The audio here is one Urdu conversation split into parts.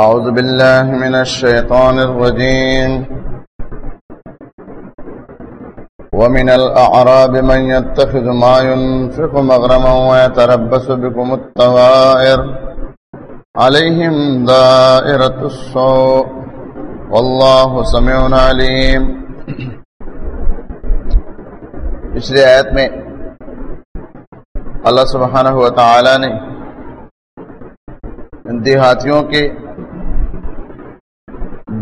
أعوذ بالله من الشيطان الرجيم. ومن الأعراب من يتخذ ما ينفق مغرما ويتربس بكم الطوائر. عليهم دائرة السوء. والله سميع عليم. پچھلی آیت میں اللہ سبحانہ و تعالی نے دیہاتیوں کے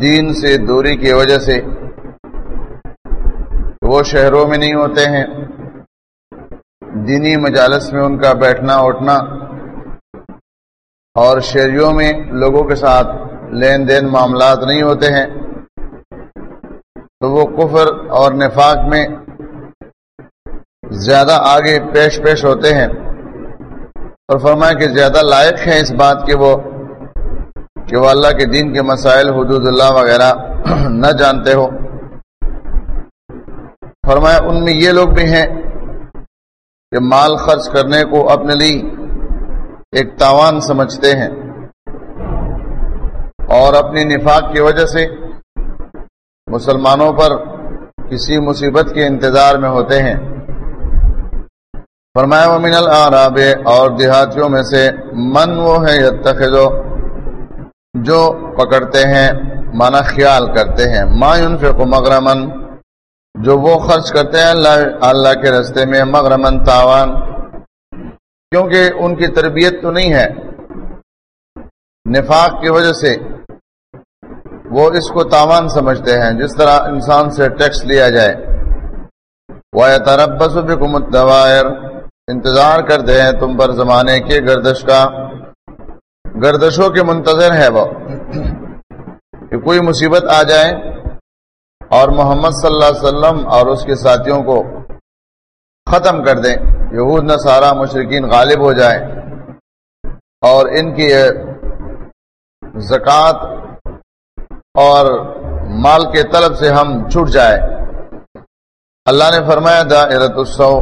دین سے دوری کی وجہ سے وہ شہروں میں نہیں ہوتے ہیں۔ دینی مجالس میں ان کا بیٹھنا، اٹھنا اور شہریوں میں لوگوں کے ساتھ لین دین معاملات نہیں ہوتے ہیں۔ تو وہ کفر اور نفاق میں زیادہ آگے پیش پیش ہوتے ہیں۔ اور فرمایا کہ زیادہ لائق ہیں اس بات کے وہ کہ وہ اللہ کے دین کے مسائل، حدود اللہ وغیرہ نہ جانتے ہو۔ فرمایا، ان میں یہ لوگ بھی ہیں کہ مال خرچ کرنے کو اپنے لیے ایک تاوان سمجھتے ہیں اور اپنی نفاق کی وجہ سے مسلمانوں پر کسی مصیبت کے انتظار میں ہوتے ہیں۔ فرمایا وہ من العراب اور دیہاتیوں میں سے من وہ ہے یتخذو جو پکڑتے ہیں، مانا خیال کرتے ہیں۔ ما ينفق مغرمن جو وہ خرچ کرتے ہیں اللہ اللہ کے رستے میں مغرمن تاوان۔ کیونکہ ان کی تربیت تو نہیں ہے۔ نفاق کی وجہ سے وہ اس کو تاوان سمجھتے ہیں، جس طرح انسان سے ٹیکس لیا جائے۔ وہ تربس بکم انتظار کرتے ہیں تم پر زمانے کے گردش کا۔ گردشوں کے منتظر ہے وہ۔ کہ کوئی مصیبت آ جائے اور محمد صلی اللہ علیہ وسلم اور اس کے ساتھیوں کو ختم کر دیں، یہود نہ سارا مشرقین غالب ہو جائے اور ان کی زکوٰۃ اور مال کے طلب سے ہم چھوٹ جائے اللہ نے فرمایا دائرت السو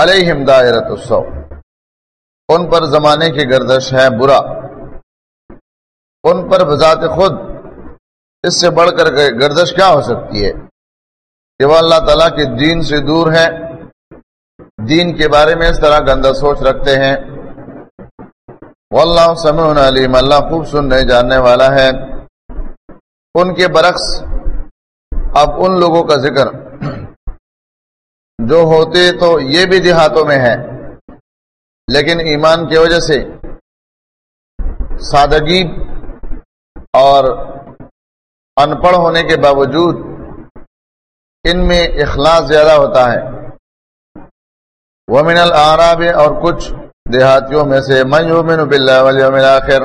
علیہم دائرت السو ان پر زمانے کی گردش ہے برا۔ ان پر بذات خود اس سے بڑھ کر گردش کیا ہو سکتی ہے؟ کہ وہ اللہ تعالیٰ کے دین سے دور ہے دین کے بارے میں اس طرح گندہ سوچ رکھتے ہیں۔ واللہ سمع علیم، اللہ خوب سننے جاننے والا ہے۔ ان کے برعکس، اب ان لوگوں کا ذکر جو ہوتے تو یہ بھی دیہاتوں میں ہے لیکن ایمان کی وجہ سے سادگی اور ان پڑھ ہونے کے باوجود ان میں اخلاص زیادہ ہوتا ہے۔ ومن العراب اور کچھ دیہاتیوں میں سے من یؤمن باللہ والیوم الاخر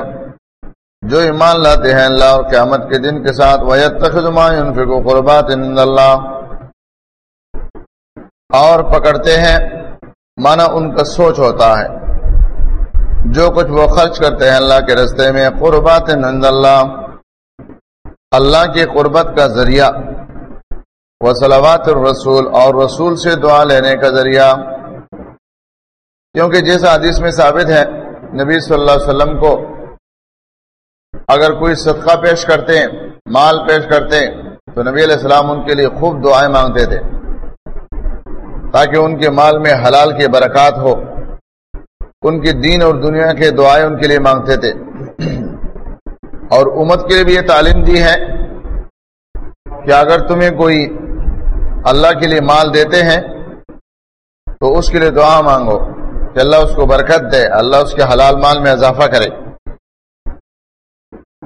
جو ایمان لاتے ہیں اللہ اور قیامت کے دن کے ساتھ، وَيَتَّخِذُ مَا يُنفِقُ قُرْبَاتٍ عِندَ اللَّهِ اور پکڑتے ہیں، مانا ان کا سوچ ہوتا ہے۔ جو کچھ وہ خرچ کرتے ہیں اللہ کے رستے میں، قربات عند اللہ۔ اللہ کی قربت کا ذریعہ۔ وہ صلوات الرسول اور رسول سے دعا لینے کا ذریعہ۔ کیونکہ جیسا حدیث میں ثابت ہے، نبی صلی اللہ علیہ وسلم کو اگر کوئی صدقہ پیش کرتے ہیں، مال پیش کرتے تو نبی علیہ السلام ان کے لیے خوب دعائیں مانگتے تھے۔ تاکہ ان کے مال میں حلال کی برکات ہو۔ ان کی دین اور دنیا کے دعائیں ان کے لیے مانگتے تھے۔ اور امت کے لیے بھی یہ تعلیم دی ہے کہ اگر تمہیں کوئی اللہ کے لیے مال دیتے ہیں تو اس کے لیے دعا مانگو کہ اللہ اس کو برکت دے، اللہ اس کے حلال مال میں اضافہ کرے۔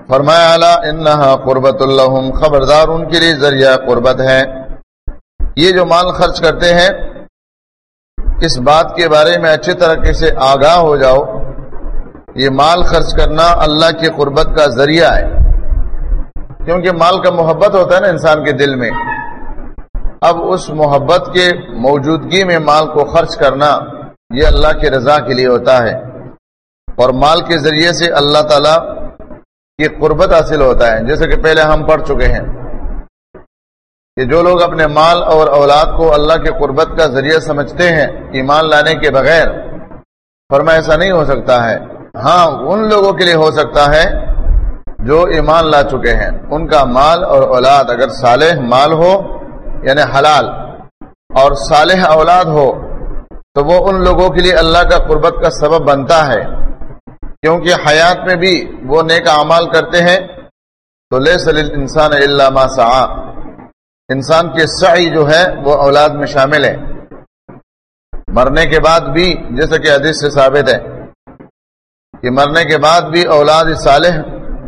فرمایا انہا قربت الحم خبردار ان کے لیے ذریعہ قربت ہے یہ جو مال خرچ کرتے ہیں اس بات کے بارے میں اچھی طرح سے آگاہ ہو جاؤ، یہ مال خرچ کرنا اللہ کی قربت کا ذریعہ ہے۔ کیونکہ مال کا محبت ہوتا ہے نا انسان کے دل میں۔ اب اس محبت کے موجودگی میں مال کو خرچ کرنا یہ اللہ کی رضا کے لیے ہوتا ہے۔ اور مال کے ذریعے سے اللہ تعالی کی قربت حاصل ہوتا ہے۔ جیسے کہ پہلے ہم پڑھ چکے ہیں۔ کہ جو لوگ اپنے مال اور اولاد کو اللہ کے قربت کا ذریعہ سمجھتے ہیں، ایمان لانے کے بغیر فرما ایسا نہیں ہو سکتا ہے۔ ہاں ان لوگوں کے لیے ہو سکتا ہے جو ایمان لا چکے ہیں۔ ان کا مال اور اولاد اگر صالح مال ہو یعنی حلال، اور صالح اولاد ہو، تو وہ ان لوگوں کے لیے اللہ کا قربت کا سبب بنتا ہے۔ کیونکہ حیات میں بھی وہ نیک اعمال کرتے ہیں، تو لے سلیل انسان اللہ سا انسان کے سعی جو ہے وہ اولاد میں شامل ہے۔ مرنے کے بعد بھی جیسا کہ حدیث سے ثابت ہے کہ مرنے کے بعد بھی اولاد صالح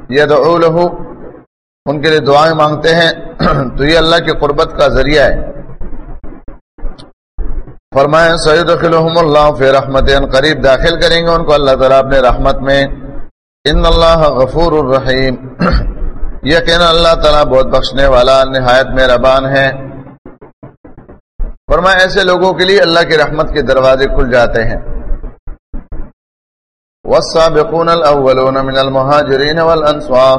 یہ لہو ان کے لیے دعائیں مانگتے ہیں۔ تو یہ اللہ کی قربت کا ذریعہ ہے۔ فرمائے سعید اللہ فی رحمت قریب داخل کریں گے ان کو۔ اللہ تعالیٰ اپنے رحمت میں، ان اللہ غفور الرحیم یقین اللہ تعالیٰ بہت بخشنے والا، نہایت میں ربان ہے۔ فرمائے ایسے لوگوں کے لیے اللہ کی رحمت کے دروازے کھل جاتے ہیں۔ والسابقون الاولون من المہاجرین والانصار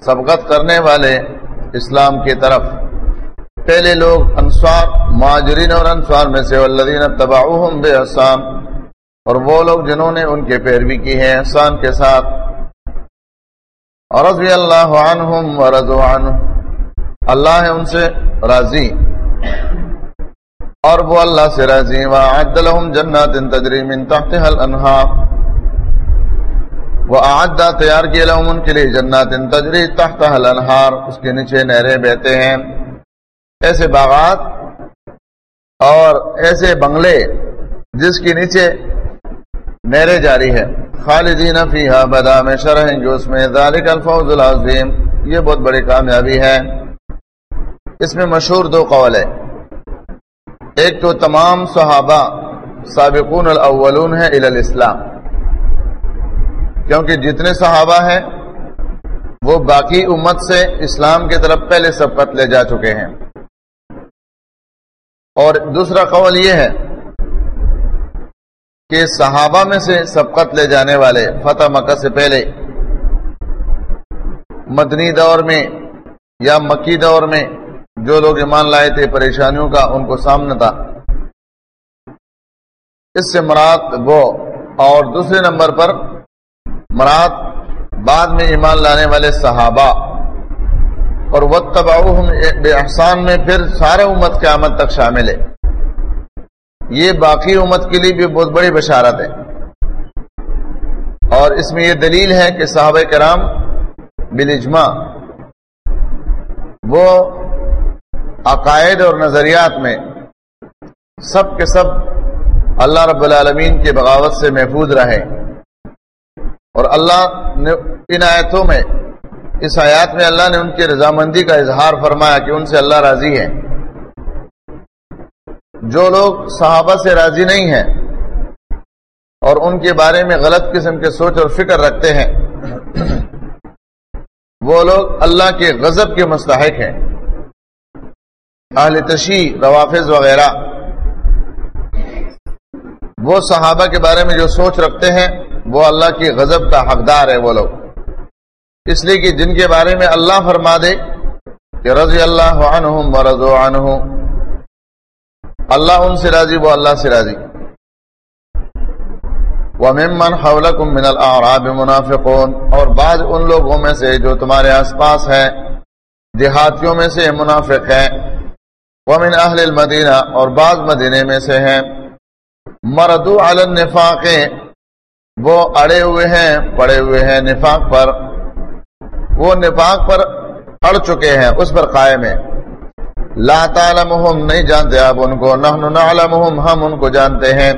سبقت کرنے والے اسلام کی طرف۔ پہلے لوگ انصار، مہاجرین اور انصار میں سے، والذین تبعوہم بے اور وہ لوگ جنہوں نے ان کے پیروی کی ہے احسان کے ساتھ۔ رضی اللہ عنہم ورضو عنہ۔ اللہ ہے ان سے راضی۔ اور وہ اللہ سے راضی۔ وعد لهم جنات تجری من تحتها الانہار وہ آجا تیار کیے لهم ان کے لیے جنات تجری تحتها الانہار۔ اس کے نیچے نہریں بہتے ہیں۔ ایسے باغات اور ایسے بنگلے جس کے نیچے نہریں جاری ہے۔ خالدین فیہا بدا میں شرح جو اس میں ذالک الفوز العظیم، یہ بہت بڑی کامیابی ہے۔ اس میں مشہور دو قول ہے ایک تو تمام صحابہ سابقون الاولون ہے الاسلام۔ کیونکہ جتنے صحابہ ہیں، وہ باقی امت سے اسلام کی طرف پہلے سبقت لے جا چکے ہیں۔ اور دوسرا قول یہ ہے کہ صحابہ میں سے سبقت لے جانے والے فتح مکہ سے پہلے، مدنی دور میں یا مکی دور میں جو لوگ ایمان لائے تھے، پریشانیوں کا ان کو سامنا تھا۔ اس سے مراد وہ اور دوسرے نمبر پر مراد بعد میں ایمان لانے والے صحابہ۔ اور وہ تباؤ بے احسان میں پھر سارے امت قیامت تک شامل ہے۔ یہ باقی امت کے لیے بھی بہت بڑی بشارت ہے۔ اور اس میں یہ دلیل ہے کہ صحابہ کرام بالاجماع وہ عقائد اور نظریات میں سب کے سب اللہ رب العالمین کے بغاوت سے محفوظ رہے۔ اور اللہ نے ان آیتوں میں، اس آیات میں اللہ نے ان کی رضامندی کا اظہار فرمایا کہ ان سے اللہ راضی ہے جو لوگ صحابہ سے راضی نہیں ہیں اور ان کے بارے میں غلط قسم کے سوچ اور فکر رکھتے ہیں، وہ لوگ اللہ کے غضب کے مستحق ہیں۔ اہل تشیح روافظ وغیرہ۔ وہ صحابہ کے بارے میں جو سوچ رکھتے ہیں، وہ اللہ کی غضب کا حقدار ہے وہ لوگ۔ اس لیے کہ جن کے بارے میں اللہ فرما دے کہ رضی اللہ عنہم و عنہم اللہ ان سے راضی، وہ اللہ سے راضی۔ وَمِمَّنْ حَوْلَكُمْ مِنَ الْأَعْرَابِ مُنَافِقُونَ۔ اور بعض ان لوگوں میں سے جو تمہارے آس پاس ہیں، دیہاتیوں میں سے منافق ہیں۔ وَمِنْ أَهْلِ الْمَدِينَ اور بعض مدینے میں سے ہیں۔ مردو علی النفاق، وہ اڑے ہوئے ہیں، پڑے ہوئے ہیں نفاق پر۔ وہ نفاق پر اڑ چکے ہیں، اس پر قائم ہیں۔ لا تعلمهم نہیں جانتے آپ ان کو، نحن نعلمهم ہم ان کو جانتے ہیں۔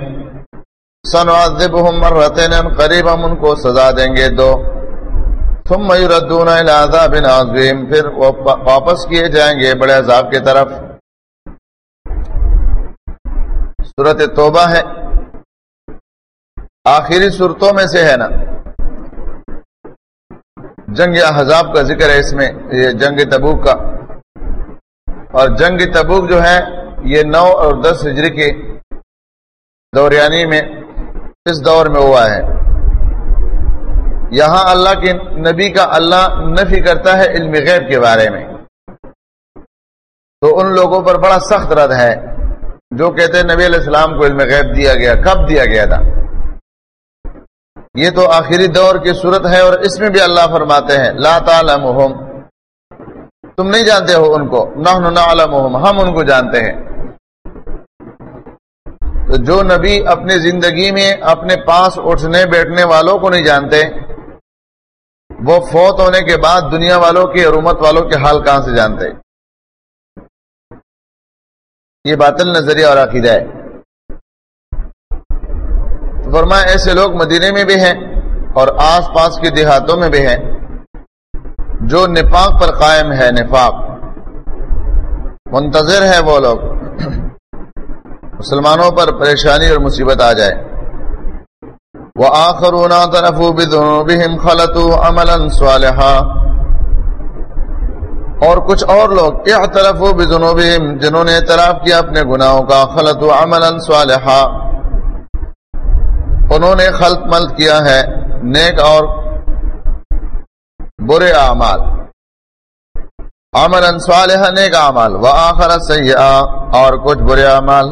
سنعذبهم مرتين قریب ہم ان کو سزا دیں گے دو۔ ثم يردون الى عذاب عظیم، پھر واپس کیے جائیں گے بڑے عذاب کی طرف۔ سورت توبہ ہے۔ آخری صورتوں میں سے ہے نا۔ جنگ احزاب کا ذکر ہے اس میں، یہ جنگ تبوک کا۔ اور جنگ تبوک جو ہے، یہ نو اور دس ہجری کے دوریانی میں اس دور میں ہوا ہے۔ یہاں اللہ کے نبی کا اللہ نفی کرتا ہے علم غیب کے بارے میں۔ تو ان لوگوں پر بڑا سخت رد ہے، جو کہتے ہیں نبی علیہ السلام کو علم غیب دیا گیا، کب دیا گیا تھا؟ یہ تو آخری دور کی صورت ہے اور اس میں بھی اللہ فرماتے ہیں، لا تعلمهم تم نہیں جانتے ہو ان کو۔ نحن نعلمهم، ہم ان کو جانتے ہیں۔ تو جو نبی اپنی زندگی میں اپنے پاس اٹھنے بیٹھنے والوں کو نہیں جانتے، وہ فوت ہونے کے بعد دنیا والوں کی اور والوں کے حال کہاں سے جانتے؟ یہ باطل نظریہ اور عقیدہ ہے۔ فرمایا، ایسے لوگ مدینے میں بھی ہیں اور آس پاس کے دیہاتوں میں بھی ہیں۔ جو نفاق پر قائم ہے، نفاق۔ منتظر ہے وہ لوگ۔ مسلمانوں پر پریشانی اور مصیبت آ جائے۔ وہ آخرونا طرف خلط عمل صالحا۔ اور کچھ اور لوگ یہ طرف جنہوں نے اعتراف کیا اپنے گناہوں کا خلط عمل صالحا۔ انہوں نے خلط ملت کیا ہے، نیک اور برے اعمال۔ عمل صالح نیک اعمال۔ و آخر سیاح اور کچھ برے اعمال۔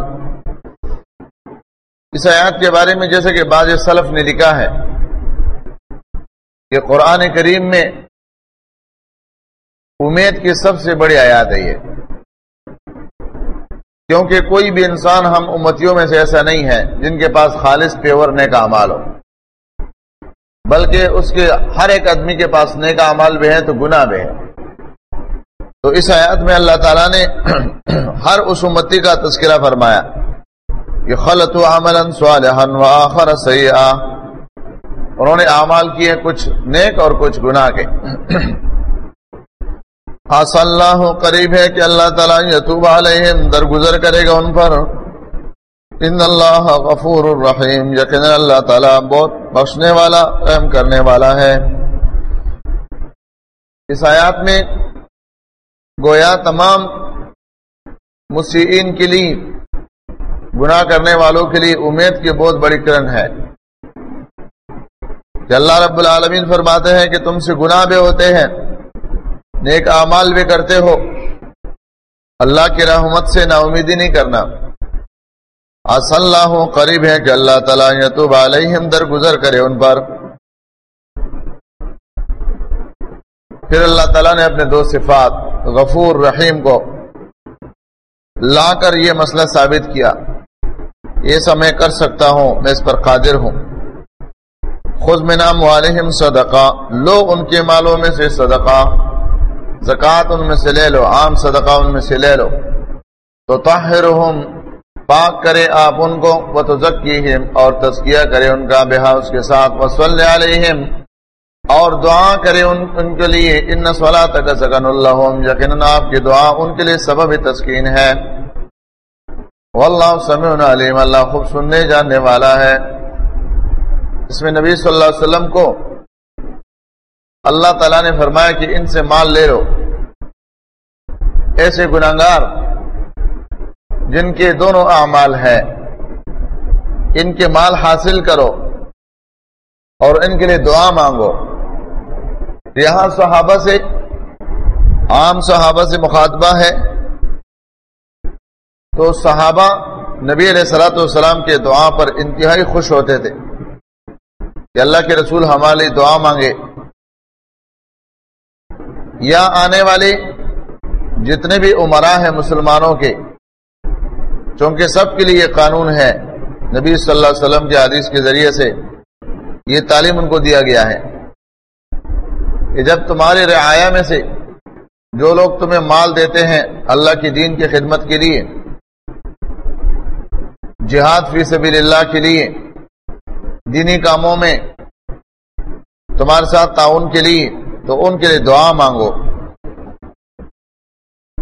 اس آیات کے بارے میں جیسے کہ بعض سلف نے لکھا ہے کہ قرآن کریم میں امید کی سب سے بڑی آیات ہے یہ۔ کیونکہ کوئی بھی انسان ہم امتیوں میں سے ایسا نہیں ہے جن کے پاس خالص پیور نیک امال ہو۔ بلکہ اس کے ہر ایک آدمی کے پاس نیک امال بھی ہے تو گناہ بھی ہے تو اس آیات میں اللہ تعالیٰ نے ہر اس امتی کا تذکرہ فرمایا۔ کہ خلط عمل آخر انہوں نے اعمال کیے کچھ نیک اور کچھ گناہ کے۔ اللہ قریب ہے کہ اللہ تعالیٰ یتوب علیہم، درگزر کرے گا ان پر۔ ان اللہ غفور الرحیم یقین اللہ تعالیٰ بہت بخشنے والا، رحم کرنے والا ہے۔ اس آیات میں گویا تمام مسیئین کے لیے، گناہ کرنے والوں کے لیے امید کی بہت بڑی کرن ہے۔ کہ اللہ رب العالمین فرماتے ہیں کہ تم سے گناہ بھی ہوتے ہیں، نیک اعمال بھی کرتے ہو۔ اللہ کی رحمت سے نا امیدی نہیں کرنا۔ اللہ قریب ہے کہ اللہ تعالیٰ یتوب علیہم در گزر کرے ان پر۔ پھر اللہ تعالیٰ نے اپنے دو صفات، غفور رحیم کو لا کر یہ مسئلہ ثابت کیا۔ یہ سب میں کر سکتا ہوں، میں اس پر قادر ہوں۔ خود میں نام والم صدقہ لو ان کے مالوں میں سے صدقہ، زکوٰۃ ان میں سے لے لو، عام صدقہ ان میں سے لے لو۔ تو طاہر پاک کرے آپ ان کو وہ تو اور تزکیہ کرے ان کا بہا اس کے ساتھ وصل علیہم اور دعا کرے ان, ان کے لیے ان سولا تک سکن اللہ یقین آپ کی دعا ان کے لیے سبب تسکین ہے۔ واللہ سمیع علیم اللہ خوب سننے جاننے والا ہے۔ اس میں نبی صلی اللہ علیہ وسلم کو اللہ تعالیٰ نے فرمایا کہ ان سے مال لے لو۔ ایسے گناگار جن کے دونوں اعمال ہیں، ان کے مال حاصل کرو اور ان کے لیے دعا مانگو۔ یہاں صحابہ سے عام صحابہ سے مخاطبہ ہے۔ تو صحابہ نبی علیہ سلاۃ والسلام کے دعا پر انتہائی خوش ہوتے تھے کہ اللہ کے رسول ہمارے دعا مانگے۔ یا آنے والے جتنے بھی عمرا ہیں مسلمانوں کے چونکہ سب کے لیے یہ قانون ہے۔ نبی صلی اللہ علیہ وسلم کے حدیث کے ذریعے سے یہ تعلیم ان کو دیا گیا ہے۔ کہ جب تمہارے رعایا میں سے جو لوگ تمہیں مال دیتے ہیں اللہ کی دین کی خدمت کے لیے، جہاد فی سبیل اللہ کے لیے، دینی کاموں میں تمہارے ساتھ تعاون کے لیے، تو ان کے لیے دعا مانگو۔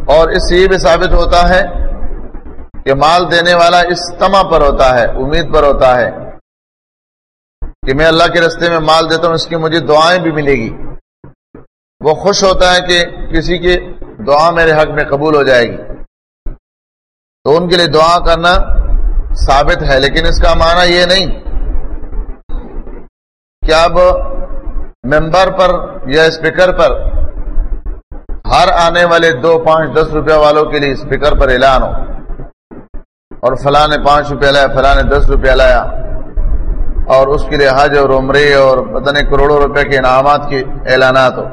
اور اس سے یہ بھی ثابت ہوتا ہے کہ مال دینے والا اس تما پر ہوتا ہے، امید پر ہوتا ہے کہ میں اللہ کے رستے میں مال دیتا ہوں، اس کی مجھے دعائیں بھی ملے گی۔ وہ خوش ہوتا ہے کہ کسی کی دعا میرے حق میں قبول ہو جائے گی۔ تو ان کے لیے دعا کرنا ثابت ہے، لیکن اس کا معنی یہ نہیں کہ اب ممبر پر یا اسپیکر پر ہر آنے والے دو پانچ دس روپیہ والوں کے لیے اسپیکر پر اعلان ہو۔ اور فلاں نے پانچ روپیہ لایا، فلاں نے دس روپیہ لایا۔ اور اس کے لیے حج اور عمرے اور پتہ نہیں کروڑوں روپے کے انعامات کے اعلانات ہو۔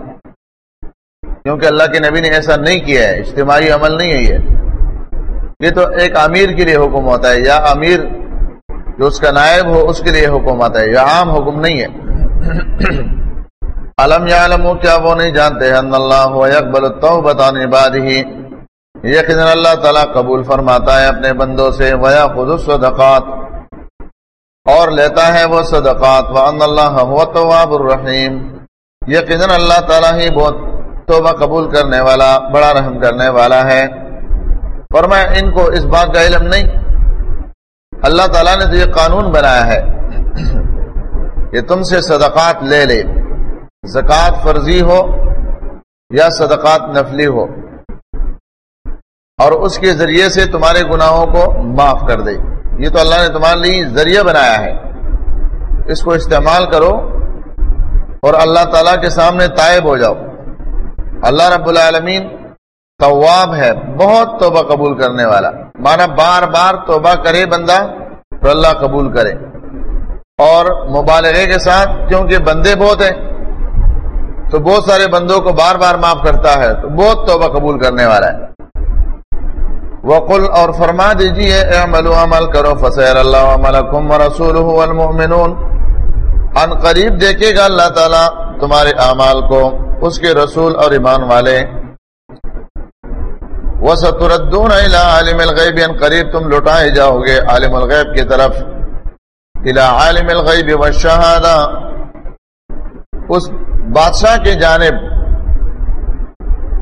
کیونکہ اللہ کے نبی نے ایسا نہیں کیا ہے، اجتماعی عمل نہیں ہے یہ۔ یہ تو ایک امیر کے لیے حکم ہوتا ہے، یا امیر جو اس کا نائب ہو، اس کے لیے حکم آتا ہے، یہ عام حکم نہیں ہے۔ علم یا علم کیا وہ نہیں جانتے، ان اللہ اکبل التوبۃ عن عباده۔ یقین اللہ تعالیٰ قبول فرماتا ہے اپنے بندوں سے ویا خود الصدقات۔ اور لیتا ہے وہ صدقات وان اللہ هو التواب الرحیم یقین اللہ تعالیٰ ہی بہت توبہ قبول کرنے والا، بڑا رحم کرنے والا ہے۔ فرمایا، ان کو اس بات کا علم نہیں۔ اللہ تعالیٰ نے تو یہ قانون بنایا ہے کہ تم سے صدقات لے لے۔ زکوٰۃ فرضی ہو یا صدقات نفلی ہو۔ اور اس کے ذریعے سے تمہارے گناہوں کو معاف کر دے۔ یہ تو اللہ نے تمہارے لیے ذریعہ بنایا ہے۔ اس کو استعمال کرو اور اللہ تعالیٰ کے سامنے طائب ہو جاؤ۔ اللہ رب العالمین تواب ہے، بہت توبہ قبول کرنے والا۔ مانا بار بار توبہ کرے بندہ تو اللہ قبول کرے۔ اور مبالغے کے ساتھ، کیونکہ بندے بہت ہیں، تو بہت سارے بندوں کو بار بار معاف کرتا ہے، تو بہت توبہ قبول کرنے والا ہے۔ وقل اور فرما دیجیے اعملوا عمل کرو، فسیر اللہ عملکم ورسولہ والمؤمنون۔ ان قریب دیکھے گا اللہ تعالیٰ تمہارے اعمال کو، اس کے رسول اور ایمان والے۔ وَسَتُرَدُّونَ إِلَىٰ عَالِمِ الْغَيْبِ ان قریب تم لٹائے جاؤ گے عالم الغیب کی طرف۔ الى عالم الغیب والشہادہ۔ اس بادشاہ کی جانب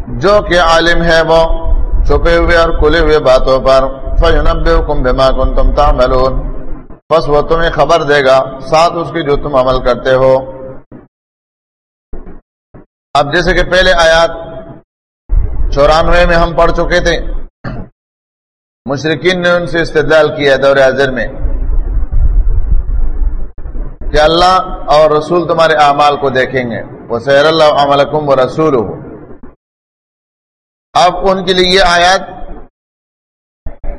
جو کہ عالم ہے وہ۔ چھپے ہوئے اور کھلے ہوئے باتوں پر فَيُنَبِّئُكُمْ بِمَا كُنْتُمْ تَعْمَلُونَ۔ بس وہ تمہیں خبر دے گا، ساتھ اس کی جو تم عمل کرتے ہو۔ اب جیسے کہ پہلے آیات چورانوے میں ہم پڑھ چکے تھے۔ مشرقین نے ان سے استدلال کیا دور حاضر میں۔ کہ اللہ اور رسول تمہارے اعمال کو دیکھیں گے۔ وہ سیر اللہ عملکم و رسول ہو اب ان کے لیے یہ آیات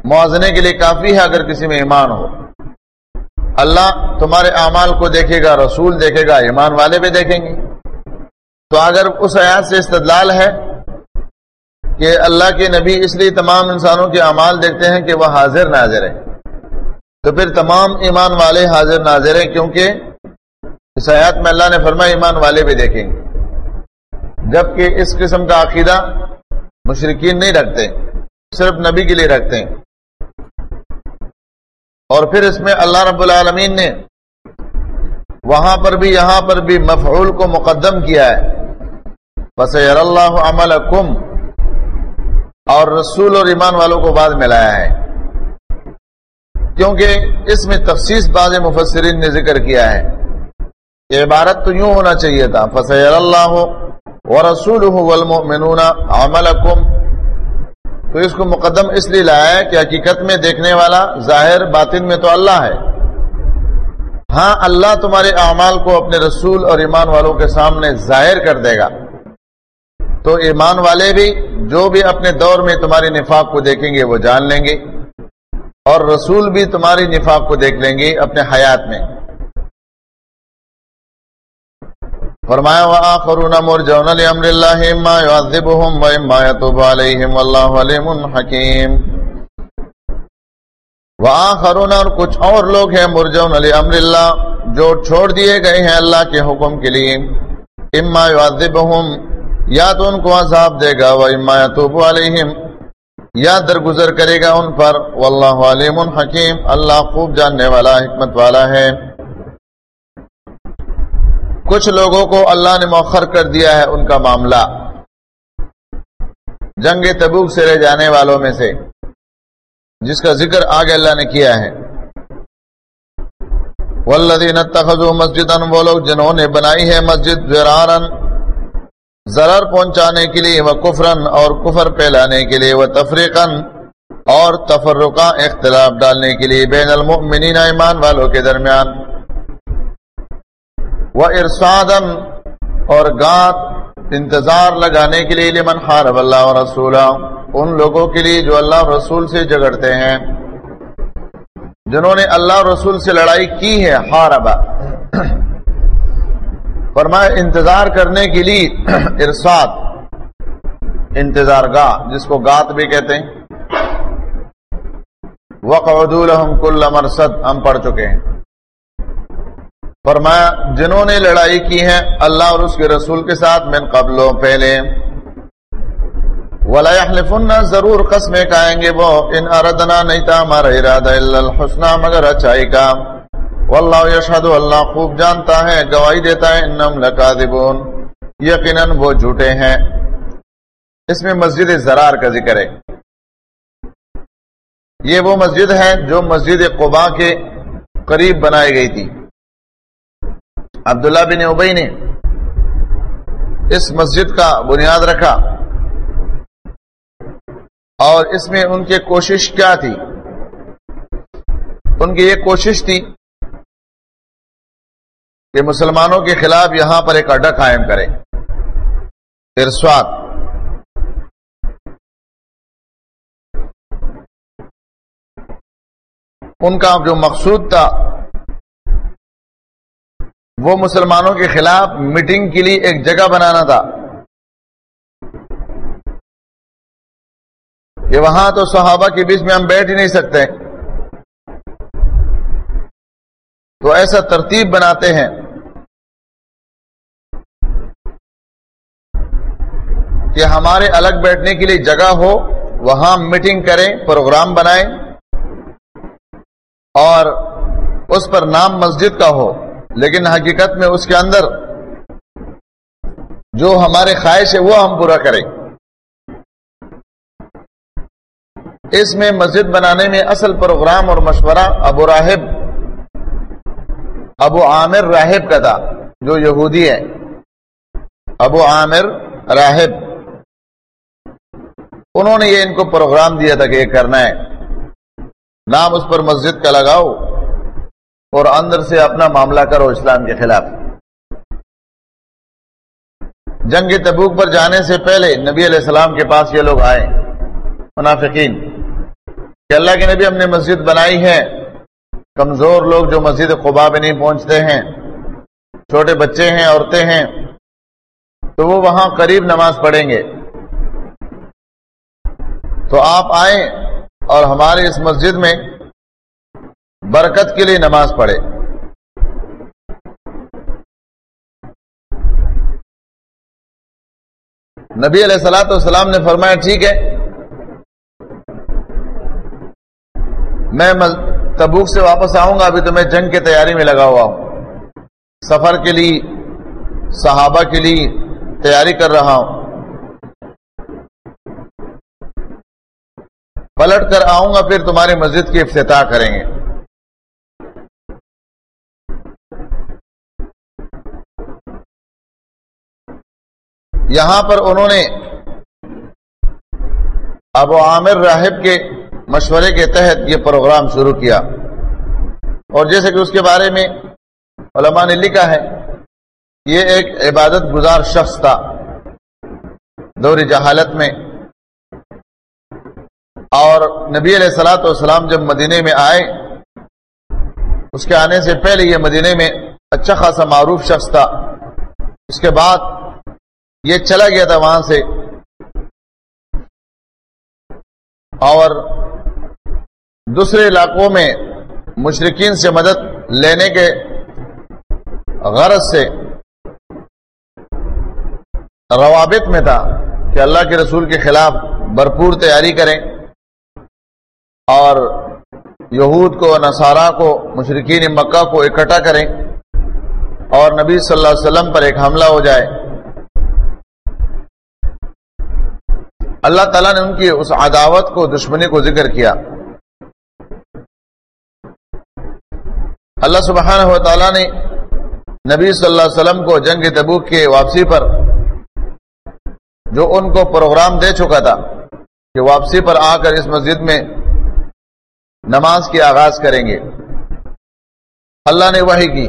موازنے کے لیے کافی ہے اگر کسی میں ایمان ہو۔ اللہ تمہارے اعمال کو دیکھے گا، رسول دیکھے گا، ایمان والے بھی دیکھیں گے۔ تو اگر اس آیات سے استدلال ہے کہ اللہ کے نبی اس لیے تمام انسانوں کے اعمال دیکھتے ہیں کہ وہ حاضر ناظر ہے تو پھر تمام ایمان والے حاضر ناظر ہیں کیونکہ اس آیات میں اللہ نے فرمایا، ایمان والے بھی دیکھیں گے۔ جبکہ اس قسم کا عقیدہ مشرقین نہیں رکھتے، صرف نبی کے لیے رکھتے ہیں۔ اور پھر اس میں اللہ رب العالمین نے وہاں پر بھی یہاں پر بھی مفعول کو مقدم کیا ہے۔ فسیر اللہ عمل اور رسول اور ایمان والوں کو بعد میں لایا ہے۔ کیونکہ اس میں تفصیص بعض مفسرین نے ذکر کیا ہے۔ یہ عبارت تو یوں ہونا چاہیے تھا۔ فسیر اللہ و رسول عمل تو اس کو مقدم اس لیے لایا ہے کہ حقیقت میں دیکھنے والا ظاہر باطن میں تو اللہ ہے۔ ہاں اللہ تمہارے اعمال کو اپنے رسول اور ایمان والوں کے سامنے ظاہر کر دے گا۔ تو ایمان والے بھی جو بھی اپنے دور میں تمہاری نفاق کو دیکھیں گے وہ جان لیں گے۔ اور رسول بھی تمہاری نفاق کو دیکھ لیں گے اپنے حیات میں۔ فرمایا، وآخرون مرجون لأمر اللہ اما يعذبهم واما يتوب عليهم والله علیم حکیم. وآخرون، اور کچھ اور لوگ ہیں مرجون لأمر اللہ، جو چھوڑ دیے گئے ہیں اللہ کے حکم کے لیے. اما يعذبهم یا تو ان کو عذاب دے گا واما يتوب عليهم یا درگزر کرے گا ان پر. واللہ علیم حکیم، اللہ خوب جاننے والا، حکمت والا ہے. کچھ لوگوں کو اللہ نے مؤخر کر دیا ہے ان کا معاملہ۔ جنگ تبوک سے رہ جانے والوں میں سے، جس کا ذکر آگے اللہ نے کیا ہے۔ والذین اتخذوا مسجدا، وہ لوگ جنہوں نے بنائی ہے مسجد زرارن، ضرر پہنچانے کے لیے وہ کفرن اور کفر پھیلانے کے لیے وہ تفریقن اور تفرقہ اختلاف ڈالنے کے لیے بین المؤمنین ایمان والوں کے درمیان۔ وہ ارسادن اور گات انتظار لگانے کے لیے لمن حارب اللہ اور رسول ان لوگوں کے لیے جو اللہ رسول سے جگڑتے ہیں۔ جنہوں نے اللہ رسول سے لڑائی کی ہے ہاربا فرمایا، انتظار کرنے کے لیے ارساد انتظار گاہ جس کو گات بھی کہتے ہیں۔ وقعدول کل مرسد ہم پڑھ چکے ہیں۔ فرمایا، جنہوں نے لڑائی کی ہے، اللہ اور اس کے رسول کے ساتھ من قبلوں پہلے۔ ولا ضرور قسمیں کھائیں گے وہ۔ ان اردنا نہیں تھا ہمارا ارادہ الحسن، مگر اچھائی کا۔ واللہ یشہد اللہ خوب جانتا ہے، گواہی دیتا ہے انم لکاذبون یقیناً وہ جھوٹے ہیں۔ اس میں مسجد زرار کا ذکر ہے۔ یہ وہ مسجد ہے جو مسجد قبا کے قریب بنائی گئی تھی۔ عبداللہ بن ابئی نے اس مسجد کا بنیاد رکھا اور اس میں ان کی کوشش کیا تھی؟ ان کی یہ کوشش تھی کہ مسلمانوں کے خلاف یہاں پر ایک اڈا قائم کرے ارسوات ان کا جو مقصود تھا وہ مسلمانوں کے خلاف میٹنگ کے لیے ایک جگہ بنانا تھا۔ کہ وہاں تو صحابہ کے بیچ میں ہم بیٹھ ہی نہیں سکتے۔ تو ایسا ترتیب بناتے ہیں۔ کہ ہمارے الگ بیٹھنے کے لیے جگہ ہو، وہاں میٹنگ کریں پروگرام بنائیں اور اس پر نام مسجد کا ہو۔ لیکن حقیقت میں اس کے اندر جو ہمارے خواہش ہے وہ ہم پورا کریں۔ اس میں مسجد بنانے میں اصل پروگرام اور مشورہ ابو راہب، ابو عامر راہب کا تھا، جو یہودی ہے ابو عامر راہب۔ انہوں نے یہ ان کو پروگرام دیا تھا کہ یہ کرنا ہے۔ نام اس پر مسجد کا لگاؤ۔ اور اندر سے اپنا معاملہ کرو اسلام کے خلاف۔ جنگ تبوک پر جانے سے پہلے نبی علیہ السلام کے پاس یہ لوگ آئے۔ منافقین، کہ اللہ کے نبی ہم نے مسجد بنائی ہے۔ کمزور لوگ جو مسجد قبا میں نہیں پہنچتے ہیں۔ چھوٹے بچے ہیں، عورتیں ہیں۔ تو وہ وہاں قریب نماز پڑھیں گے۔ تو آپ آئیں اور ہمارے اس مسجد میں برکت کے لیے نماز پڑھے۔ نبی علیہ السلاۃ والسلام نے فرمایا، ٹھیک ہے۔ میں تبوک سے واپس آؤں گا، ابھی تو میں جنگ کی تیاری میں لگا ہوا ہوں۔ سفر کے لیے، صحابہ کے لیے تیاری کر رہا ہوں۔ پلٹ کر آؤں گا، پھر تمہاری مسجد کی افتتاح کریں گے۔ یہاں پر انہوں نے ابو عامر راہب کے مشورے کے تحت یہ پروگرام شروع کیا۔ اور جیسے کہ اس کے بارے میں علماء نے لکھا ہے، یہ ایک عبادت گزار شخص تھا۔ دوری جہالت میں۔ اور نبی علیہ السلاۃ والسلام جب مدینے میں آئے، اس کے آنے سے پہلے یہ مدینے میں اچھا خاصا معروف شخص تھا۔ اس کے بعد یہ چلا گیا تھا وہاں سے۔ اور دوسرے علاقوں میں مشرقین سے مدد لینے کے غرض سے روابط میں تھا کہ اللہ کے رسول کے خلاف بھرپور تیاری کریں۔ اور یہود کو، نصارہ کو مشرقین مکہ کو اکٹھا کریں۔ اور نبی صلی اللہ علیہ وسلم پر ایک حملہ ہو جائے۔ اللہ تعالیٰ نے ان کی اس عداوت کو، دشمنی کو ذکر کیا۔ اللہ سبحانہ و تعالیٰ نے نبی صلی اللہ علیہ وسلم کو جنگ تبوک کے واپسی پر، جو ان کو پروگرام دے چکا تھا، کہ واپسی پر آ کر اس مسجد میں نماز کی آغاز کریں گے۔ اللہ نے وہی کی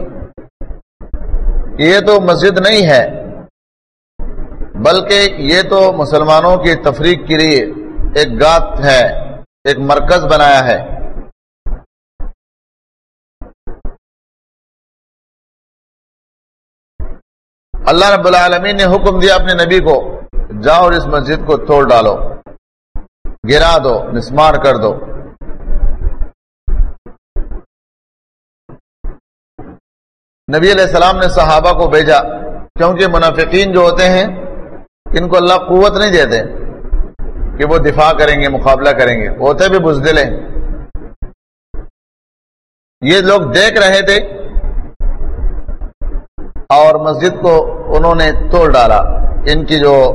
کہ یہ تو مسجد نہیں ہے۔ بلکہ یہ تو مسلمانوں کی تفریق کے لیے ایک گات ہے، ایک مرکز بنایا ہے۔ اللہ رب العالمین نے حکم دیا اپنے نبی کو، جاؤ اور اس مسجد کو توڑ ڈالو، گرا دو نسمار کر دو۔ نبی علیہ السلام نے صحابہ کو بھیجا، کیونکہ منافقین جو ہوتے ہیں ان کو اللہ قوت نہیں دیتے کہ وہ دفاع کریں گے، مقابلہ کریں گے۔ ہوتے بھی بزدل ہیں یہ لوگ دیکھ رہے تھے اور مسجد کو انہوں نے توڑ ڈالا۔ ان کی جو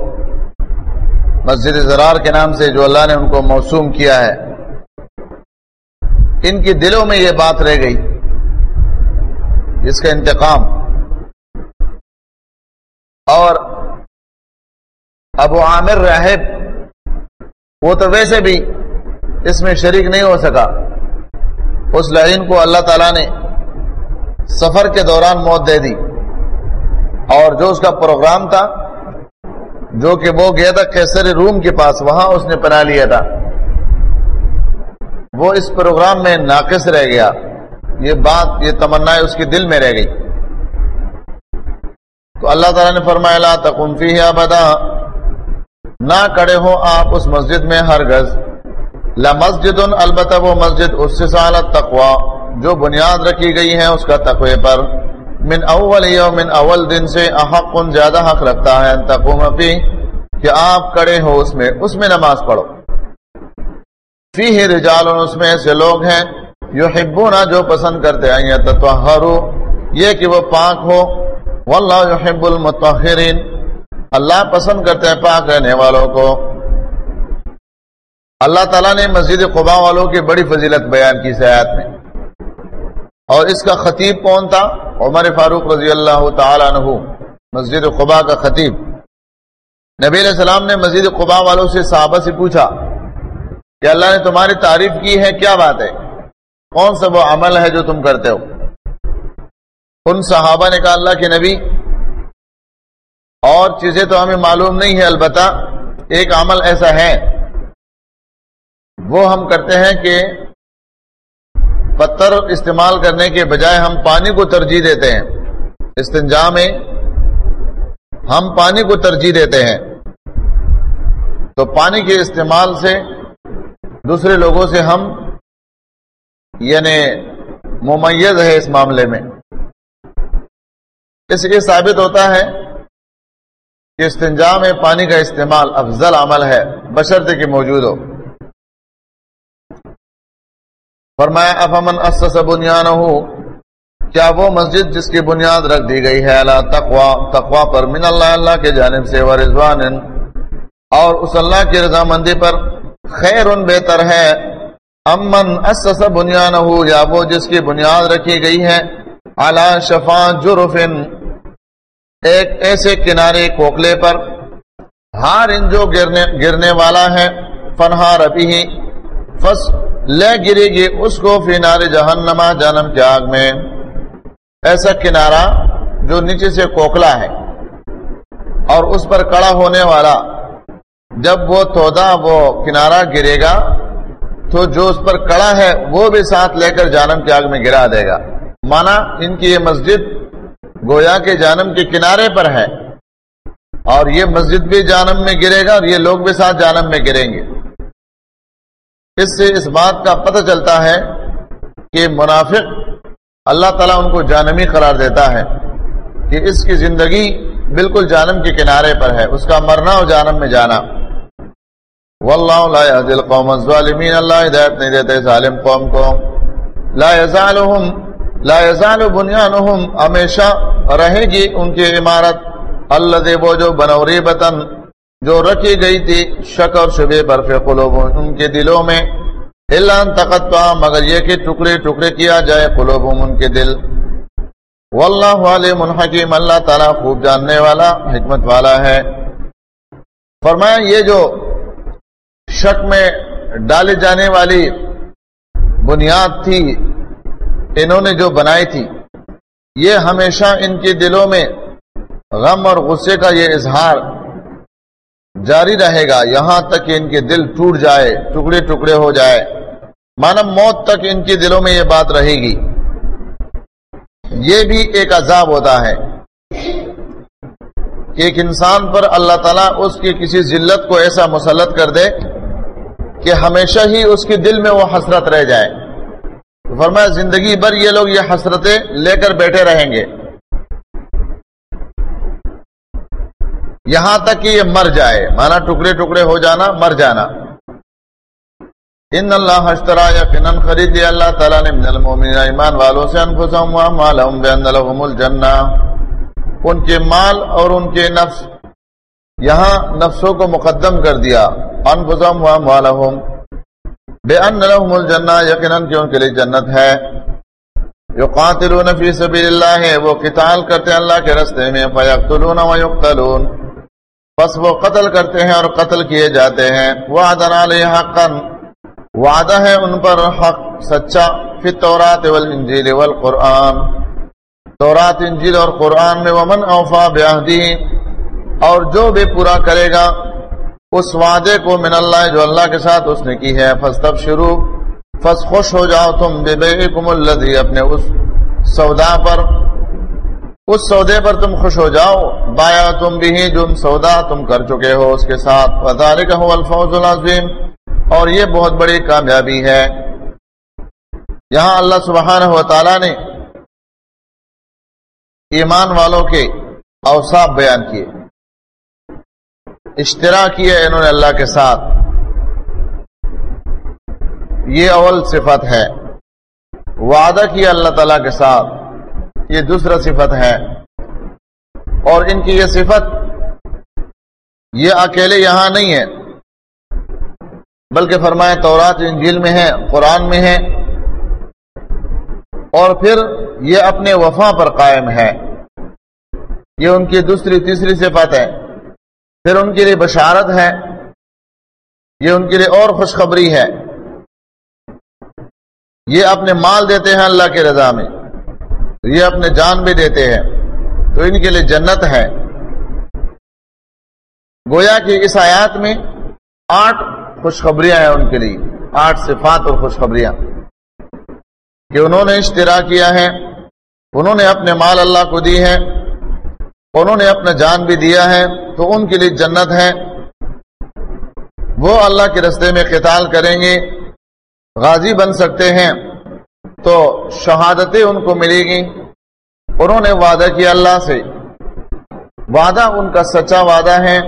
مسجد زرار کے نام سے جو اللہ نے ان کو موسوم کیا ہے، ان کی دلوں میں یہ بات رہ گئی۔ اس کا انتقام۔ اور ابو عامر راہب۔ وہ تو ویسے بھی اس میں شریک نہیں ہو سکا۔ اس لائن کو اللہ تعالی نے سفر کے دوران موت دے دی۔ اور جو اس کا پروگرام تھا، جو کہ وہ گیا تھا کیسر روم کے پاس، وہاں اس نے پناہ لیا تھا۔ وہ اس پروگرام میں ناقص رہ گیا۔ یہ بات، یہ تمنا اس کے دل میں رہ گئی۔ تو اللہ تعالیٰ نے فرمایا، لا تقم فی ابدا نہ کڑے ہو آپ اس مسجد میں ہر گز لا مسجد البتہ وہ مسجد اس سے سالت تقوا جو بنیاد رکھی گئی ہے اس کا تقوی پر۔ من اول یوم اول دن سے احق زیادہ حق رکھتا ہے۔ تقوم فی، کہ آپ کڑے ہو اس میں اس میں نماز پڑھو۔ فی رجال اس میں ایسے لوگ ہیں یحبونا جو پسند کرتے ہیں یہ کہ وہ پاک ہو۔ واللہ یحب المتحرین اللہ پسند کرتے ہیں پاک رہنے والوں کو۔ اللہ تعالیٰ نے مسجد قبا والوں کی بڑی فضیلت بیان کی سیاحت میں۔ اور اس کا خطیب کون تھا؟ عمر فاروق رضی اللہ تعالیٰ عنہ، مسجد قبا کا خطیب۔ نبی علیہ السلام نے مسجد قبا والوں سے صحابہ سے پوچھا کہ اللہ نے تمہاری تعریف کی ہے، کیا بات ہے؟ کون سا وہ عمل ہے جو تم کرتے ہو؟ ان صحابہ نے کہا، اللہ کے نبی اور چیزیں تو ہمیں معلوم نہیں ہے البتہ ایک عمل ایسا ہے۔ وہ ہم کرتے ہیں کہ پتھر استعمال کرنے کے بجائے ہم پانی کو ترجیح دیتے ہیں۔ استنجا میں ہم پانی کو ترجیح دیتے ہیں۔ تو پانی کے استعمال سے دوسرے لوگوں سے ہم یعنی ممیز ہے اس معاملے میں۔ اس لیے ثابت ہوتا ہے کہ استنجا میں پانی کا استعمال افضل عمل ہے بشرط کے موجود ہو۔ فرمایا، افمن اسس بنیاد ہو کیا وہ مسجد جس کی بنیاد رکھ دی گئی ہے اللہ تقوا تقوا پر من اللہ اللہ کے جانب سے ورضوان اور اس اللہ کی رضامندی پر خیر ان بہتر ہے۔ امن اسس بنیاد ہو یا وہ جس کی بنیاد رکھی گئی ہے اعلی شفا جرفن ایک ایسے کنارے کوکلے پر ہار ان جو گرنے گرنے والا ہے فنہار ابھی فس لے گرے گی اس کو فینار جہنما جنم کے آگ میں۔ ایسا کنارا جو نیچے سے کوکلا ہے اور اس پر کڑا ہونے والا، جب وہ تودا وہ کنارا گرے گا، تو جو اس پر کڑا ہے وہ بھی ساتھ لے کر جانم کی آگ میں گرا دے گا۔ مانا ان کی یہ مسجد گویا کے جانم کے کنارے پر ہے اور یہ مسجد بھی جانم میں گرے گا اور یہ لوگ بھی ساتھ جانم میں گریں گے۔ اس سے اس بات کا پتہ چلتا ہے کہ منافق اللہ تعالیٰ ان کو جانمی قرار دیتا ہے کہ اس کی زندگی بالکل جانم کے کنارے پر ہے، اس کا مرنا اور جانم میں جانا۔ واللہ لا يهدي القوم الظالمین، اللہ ہدایت نہیں دیتے ظالم قوم کو۔ لا يزالهم لا يزال بنيانهم ہمیشہ رہے گی ان کی عمارت۔ اللہ وہ جو بنوری بطن جو رکھی گئی تھی، شک اور شبے برف قلوب ان کے دلوں میں۔ اللہ تقطع مگر یہ کہ ٹکڑے ٹکڑے کیا جائے قلوبهم ان کے دل۔ واللہ علیم حکیم، اللہ تعالی خوب جاننے والا، حکمت والا ہے۔ فرمایا، یہ جو شک میں ڈالے جانے والی بنیاد تھی، انہوں نے جو بنائی تھی یہ ہمیشہ ان کے دلوں میں غم اور غصے کا یہ اظہار جاری رہے گا۔ یہاں تک کہ ان کے دل ٹوٹ جائے، ٹکڑے ٹکڑے ہو جائے۔ مانو موت تک ان کے دلوں میں یہ بات رہے گی۔ یہ بھی ایک عذاب ہوتا ہے کہ ایک انسان پر اللہ تعالیٰ اس کی کسی ذلت کو ایسا مسلط کر دے کہ ہمیشہ ہی اس کے دل میں وہ حسرت رہ جائے۔ تو فرمایا، زندگی بھر یہ لوگ یہ حسرتیں لے کر بیٹھے رہیں گے۔ یہاں تک کہ یہ مر جائے۔ مانا ٹکڑے ٹکڑے ہو جانا، مر جانا۔ ان اللہ اشترا یقیناً خرید لیا اللہ تعالیٰ نے من المؤمنین ایمان والوں سے انفسهم واموالهم بان لهم الجنہ۔ ان کے مال اور ان کے نفس، یہاں نفسوں کو مقدم کر دیا۔ انفسهم واموالهم بان لهم الجنہ یقیناً کہ ان کے لیے جنت ہے۔ یقاتلون فی سبیل اللہ وہ قتال کرتے ہیں اللہ کے راستے میں، فیقتلون ویقتلون۔ بس وہ قتل کرتے ہیں اور قتل کیے جاتے ہیں۔ وعدنا علیہ حقا۔ وعدہ ہے ان پر حق سچا، فی تورات والانجیل والقرآن۔ تورات، انجیل اور قرآن میں، ومن اوفا بیاہدی اور جو بھی پورا کرے گا اس وعدے کو من اللہ جو اللہ کے ساتھ اس نے کی ہے فستب شروع فس خوش ہو جاؤ تم بے بیکم الذی اپنے اس سودا پر۔ اس سودے پر تم خوش ہو جاؤ۔ بایا تم بھی جو سودا تم کر چکے ہو، اس کے ساتھ۔ وذالک هو الفوز العظیم۔ اور یہ بہت بڑی کامیابی ہے۔ یہاں اللہ سبحانہ و تعالی نے ایمان والوں کے اوصاف بیان کیے۔ اشترا کیے انہوں نے اللہ کے ساتھ۔ یہ اول صفت ہے۔ وعدہ کیا اللہ تعالی کے ساتھ۔ یہ دوسرا صفت ہے۔ اور ان کی یہ صفت یہ اکیلے یہاں نہیں ہے۔ بلکہ فرمائے تورات انجیل میں ہے، قرآن میں ہے۔ اور پھر یہ اپنے وفا پر قائم ہے۔ یہ ان کی دوسری، تیسری صفت ہے۔ پھر ان کے لیے بشارت ہے، یہ ان کے لیے اور خوشخبری ہے۔ یہ اپنے مال دیتے ہیں اللہ کے رضا میں، یہ اپنے جان بھی دیتے ہیں، تو ان کے لیے جنت ہے۔ گویا کہ اس آیات میں آٹھ خوشخبریاں ہیں ان کے لیے، آٹھ صفات اور خوشخبریاں۔ کہ انہوں نے اشترا کیا ہے، انہوں نے اپنے مال اللہ کو دی ہے انہوں نے اپنا جان بھی دیا ہے تو ان کے لیے جنت ہے۔ وہ اللہ کے رستے میں قتال کریں گے، غازی بن سکتے ہیں، تو شہادتیں ان کو ملے گی۔ انہوں نے وعدہ کیا اللہ سے۔ وعدہ ان کا سچا وعدہ ہے۔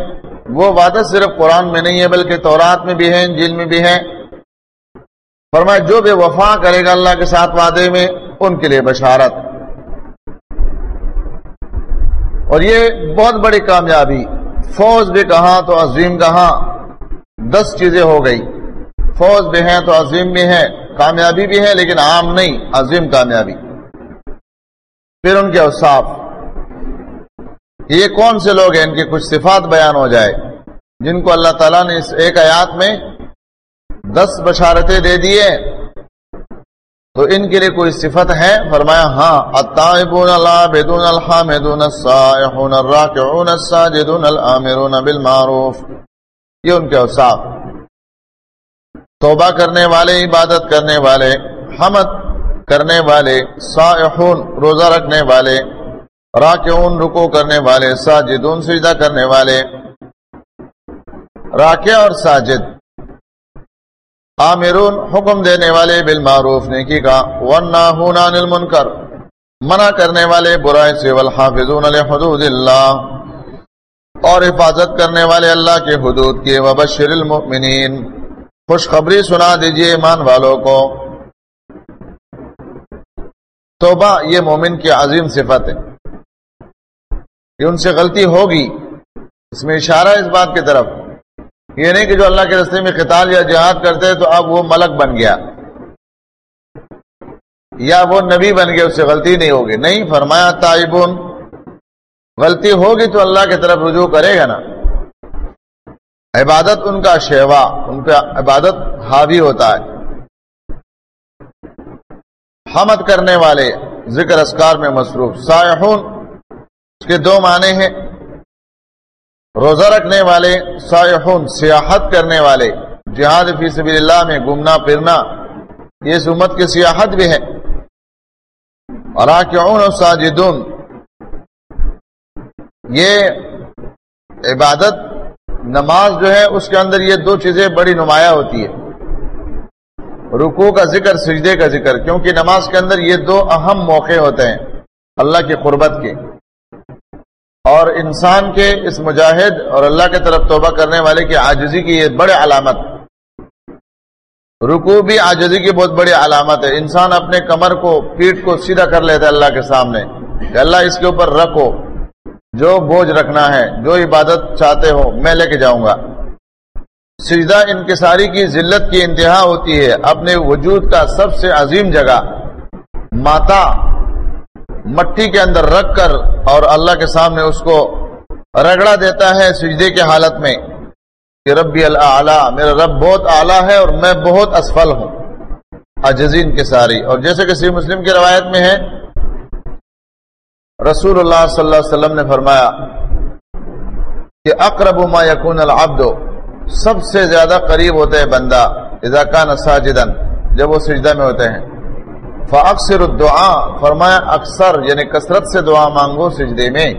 وہ وعدہ صرف قرآن میں نہیں ہے، بلکہ تورات میں بھی ہے، انجیل میں بھی ہے۔ فرمایا، جو بے وفا کرے گا اللہ کے ساتھ وعدے میں، ان کے لیے بشارت۔ اور یہ بہت بڑی کامیابی، فوج بھی کہاں تو عظیم کہاں، دس چیزیں ہو گئی۔ فوج بھی ہے تو عظیم بھی ہے کامیابی بھی ہے لیکن عام نہیں، عظیم کامیابی۔ پھر ان کے اوصاف۔ یہ کون سے لوگ ہیں؟ ان کی کچھ صفات بیان ہو جائے۔ جن کو اللہ تعالیٰ نے اس ایک آیات میں دس بشارتیں دے دیے تو ان کے لیے کوئی صفت ہے؟ فرمایا ہاں الطائبون العابدون الحامدون الصائحون الراکعون الساجدون الامرون بالمعروف۔ یہ ان کے اوصاف۔ توبہ کرنے والے، عبادت کرنے والے، حمد کرنے والے، صائحون روزہ رکھنے والے، راکعون رکو کرنے والے، ساجدون سجدہ کرنے والے، راکع اور ساجد۔ آمرون، حکم دینے والے بالمعروف، نیکی کا وناہون عن المنکر۔ منع کرنے والے برائی سے، والحافظون لحدود اللہ۔ اور حفاظت کرنے والے اللہ کے حدود کے، وبشر المؤمنین۔ خوشخبری سنا دیجیے ایمان والوں کو۔ توبہ یہ مومن کی عظیم صفت ہے۔ کہ ان سے غلطی ہوگی۔ اس میں اشارہ اس بات کی طرف۔ یہ نہیں کہ جو اللہ کے رستے میں قتال یا جہاد کرتے تو اب وہ ملک بن گیا یا وہ نبی بن گیا اس سے غلطی نہیں ہوگی۔ نہیں، فرمایا تائبون غلطی ہوگی تو اللہ کی طرف رجوع کرے گا نا۔ عبادت ان کا شیوا، ان کا عبادت حاوی ہوتا ہے۔ حمد کرنے والے، ذکر اسکار میں مصروف، سائحون، اس کے دو معنی ہیں۔ روزہ رکھنے والے، سائحون، سیاحت کرنے والے، جہاد فی سبیل اللہ میں گھومنا، پھرنا یہ اس امت کی سیاحت بھی ہے اور ساجدون، یہ عبادت، نماز جو ہے، اس کے اندر یہ دو چیزیں بڑی نمایاں ہوتی ہے رکو کا ذکر، سجدے کا ذکر، کیونکہ نماز کے اندر یہ دو اہم موقع ہوتے ہیں، اللہ کی قربت کے۔ اور انسان کے اس مجاہد اور اللہ کے طرف توبہ کرنے والے کی عاجزی کی یہ بڑے علامت رکو بھی عاجزی کی بہت بڑی علامت ہے۔ انسان اپنے کمر کو پیٹ کو سیدھا کر لیتا ہے اللہ کے سامنے کہ اللہ اس کے اوپر رکھو، جو بوجھ رکھنا ہے، جو عبادت چاہتے ہو، میں لے کے جاؤں گا۔ سجدہ انکساری کی ذلت کی انتہا ہوتی ہے۔ اپنے وجود کا سب سے عظیم جگہ ماتا مٹی کے اندر رکھ کر اور اللہ کے سامنے اس کو رگڑا دیتا ہے سجدے کے حالت میں کہ ربی اللہ میرا رب بہت اعلیٰ ہے اور میں بہت اسفل ہوں۔ اجزین کے ساری۔ اور جیسے کہ سی مسلم کی روایت میں ہے، رسول اللہ صلی اللہ علیہ وسلم نے فرمایا کہ اقرب ما یکون العبد، سب سے زیادہ قریب ہوتے ہیں بندہ، اذا کان ساجدن جب وہ سجدہ میں ہوتے ہیں۔ فاکثر الدعاء، فرمایا اکثر یعنی کثرت سے دعا مانگو سجدے میں۔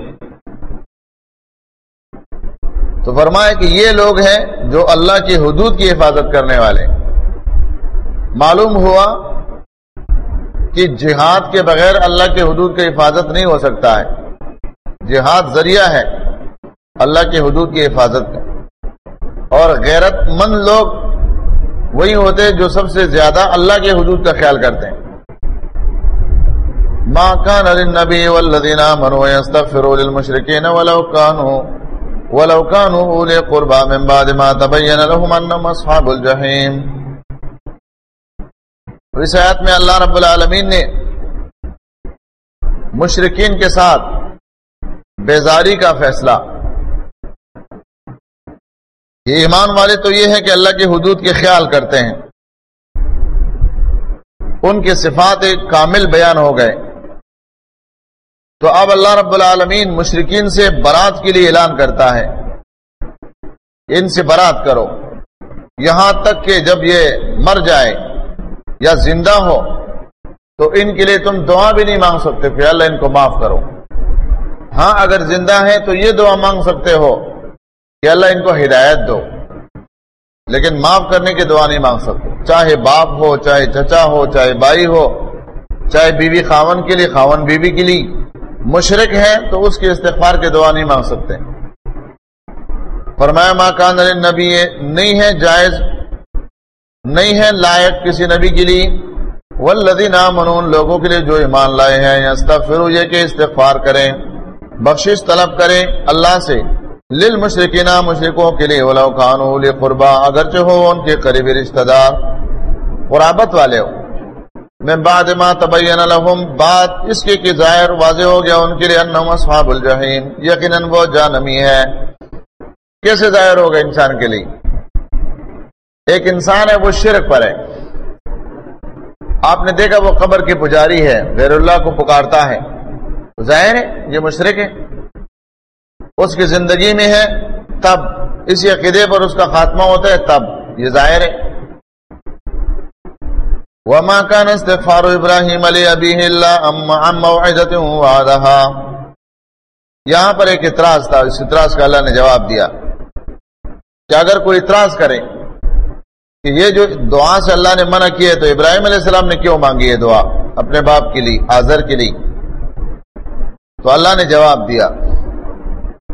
تو فرمایا کہ یہ لوگ ہیں جو اللہ کی حدود کی حفاظت کرنے والے۔ معلوم ہوا کہ جہاد کے بغیر اللہ کے حدود کی حفاظت نہیں ہو سکتا ہے۔ جہاد ذریعہ ہے اللہ کے حدود کی حفاظت۔ کا اور غیرت مند لوگ وہی ہوتے جو سب سے زیادہ اللہ کے حدود کا خیال کرتے ہیں۔ ما كان للنبي والذين امنوا يستغفروا للمشركين ولو كانوا ولو كانوا اولي قربى من بعد ما تبين لهم انهم اصحاب الجحيم. اس آیت میں اللہ رب العالمین نے مشرقین کے ساتھ بیزاری کا فیصلہ یہ ایمان والے تو یہ ہے کہ اللہ کی حدود کے خیال کرتے ہیں۔ ان کے صفات کامل بیان ہو گئے۔ تو اب اللہ رب العالمین مشرقین سے برات کے لیے اعلان کرتا ہے۔ ان سے برات کرو۔ یہاں تک کہ جب یہ مر جائے یا زندہ ہو، تو ان کے لیے تم دعا بھی نہیں مانگ سکتے کہ اللہ ان کو معاف کرو۔ ہاں اگر زندہ ہے تو یہ دعا مانگ سکتے ہو کہ اللہ ان کو ہدایت دو، لیکن معاف کرنے کی دعا نہیں مانگ سکتے۔ چاہے باپ ہو، چاہے چچا ہو، چاہے بائی ہو، چاہے بیوی خاون کے لیے، خاون بیوی کے لیے۔ مشرق ہے تو اس کے استغفار کی دعا نہیں مانگ سکتے۔ فرمایا ماں کان نبی نہیں ہے جائز، نہیں ہے لائق کسی نبی کے لیے۔ ولدی نام لوگوں کے لیے جو ایمان لائے ہیں یا یہ کہ استغفار کریں، بخشش طلب کریں اللہ سے۔ لل مشرقین مشرقوں کے لیے، ولو خان قربا اگرچہ ہو ان کے قریبی رشتہ دار، قرابت والے ہو میں بعد ما تبین لهم بات اس کے کہ ظاہر واضح ہو گیا ان کے لیے انہم اصحاب الجحیم، یقیناً وہ جانمی ہے۔ کیسے ظاہر ہوگا انسان کے لیے؟ ایک انسان ہے، وہ شرک پر ہے۔ آپ نے دیکھا وہ قبر کی پجاری ہے، غیر اللہ کو پکارتا ہے۔ ظاہر ہے، یہ مشرق ہے۔ اس کی زندگی میں ہے، تب اسی عقیدے پر اس کا خاتمہ ہوتا ہے، تب یہ ظاہر ہے۔ وما كان استغفار ابراہیم علی ابی اللہ ام موعدت وعدها. یہاں پر ایک اعتراض تھا، اس اعتراض کا اللہ نے جواب دیا کہ اگر کوئی اعتراض کرے کہ یہ جو دعا سے اللہ نے منع کیا ہے، تو ابراہیم علیہ السلام نے کیوں مانگی ہے دعا اپنے باپ کے لیے آزر کے لیے؟ تو اللہ نے جواب دیا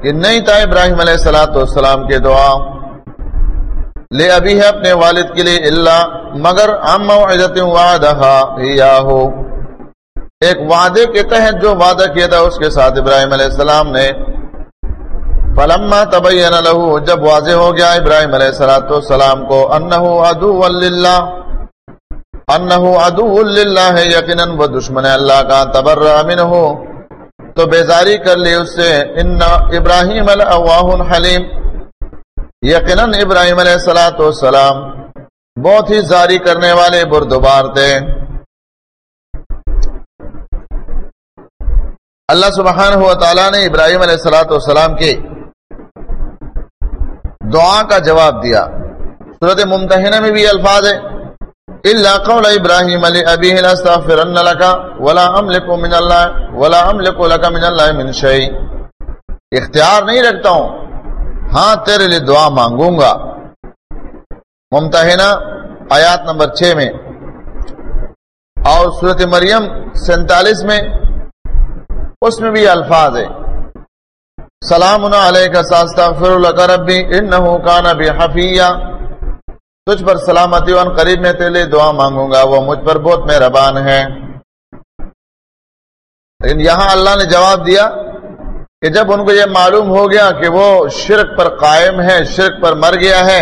کہ نہیں تھا ابراہیم علیہ السلاۃ والسلام کے دعا۔ لے ابھی ہے اپنے والد کے لیے اللہ مگر ام عزت یا ہو ایک وعدے کے تحت جو وعدہ کیا تھا اس کے ساتھ ابراہیم علیہ السلام نے۔ فلما تبین له، جب واضح ہو گیا ابراہیم علیہ السلام والسلام کو انه عدو للہ۔ انه عدو للہ، یقینا وہ دشمن اللہ کا تبرع منه تو بیزاری کر لی اس سے، ان ابراہیم حلیم یقیناً ابراہیم علیہ السلاۃ والسلام بہت ہی زاری کرنے والے بردبار تھے۔ اللہ سبحانہ و تعالیٰ نے ابراہیم علیہ السلاۃ والسلام کے دعا کا جواب دیا۔ صورت ممتحنہ میں بھی الفاظ ہے الا قول ابراہیم علی ابی استغفرن لك ولا املك من الله ولا املك لك من الله من شيء۔ اختیار نہیں رکھتا ہوں۔ ہاں تیرے لیے دعا مانگوں گا۔ ممتحنہ آیات نمبر چھ میں۔ اور صورت مریم سینتالیس میں، اس میں بھی الفاظ ہے سلام علیہ کا ربی، انہو کان تجھ پر سلامتی ون قریب میں تیلے دعا مانگوں گا، وہ مجھ پر بہت مہربان ہے لیکن یہاں اللہ نے جواب دیا کہ جب ان کو یہ معلوم ہو گیا کہ وہ شرک پر قائم ہے شرک پر مر گیا ہے،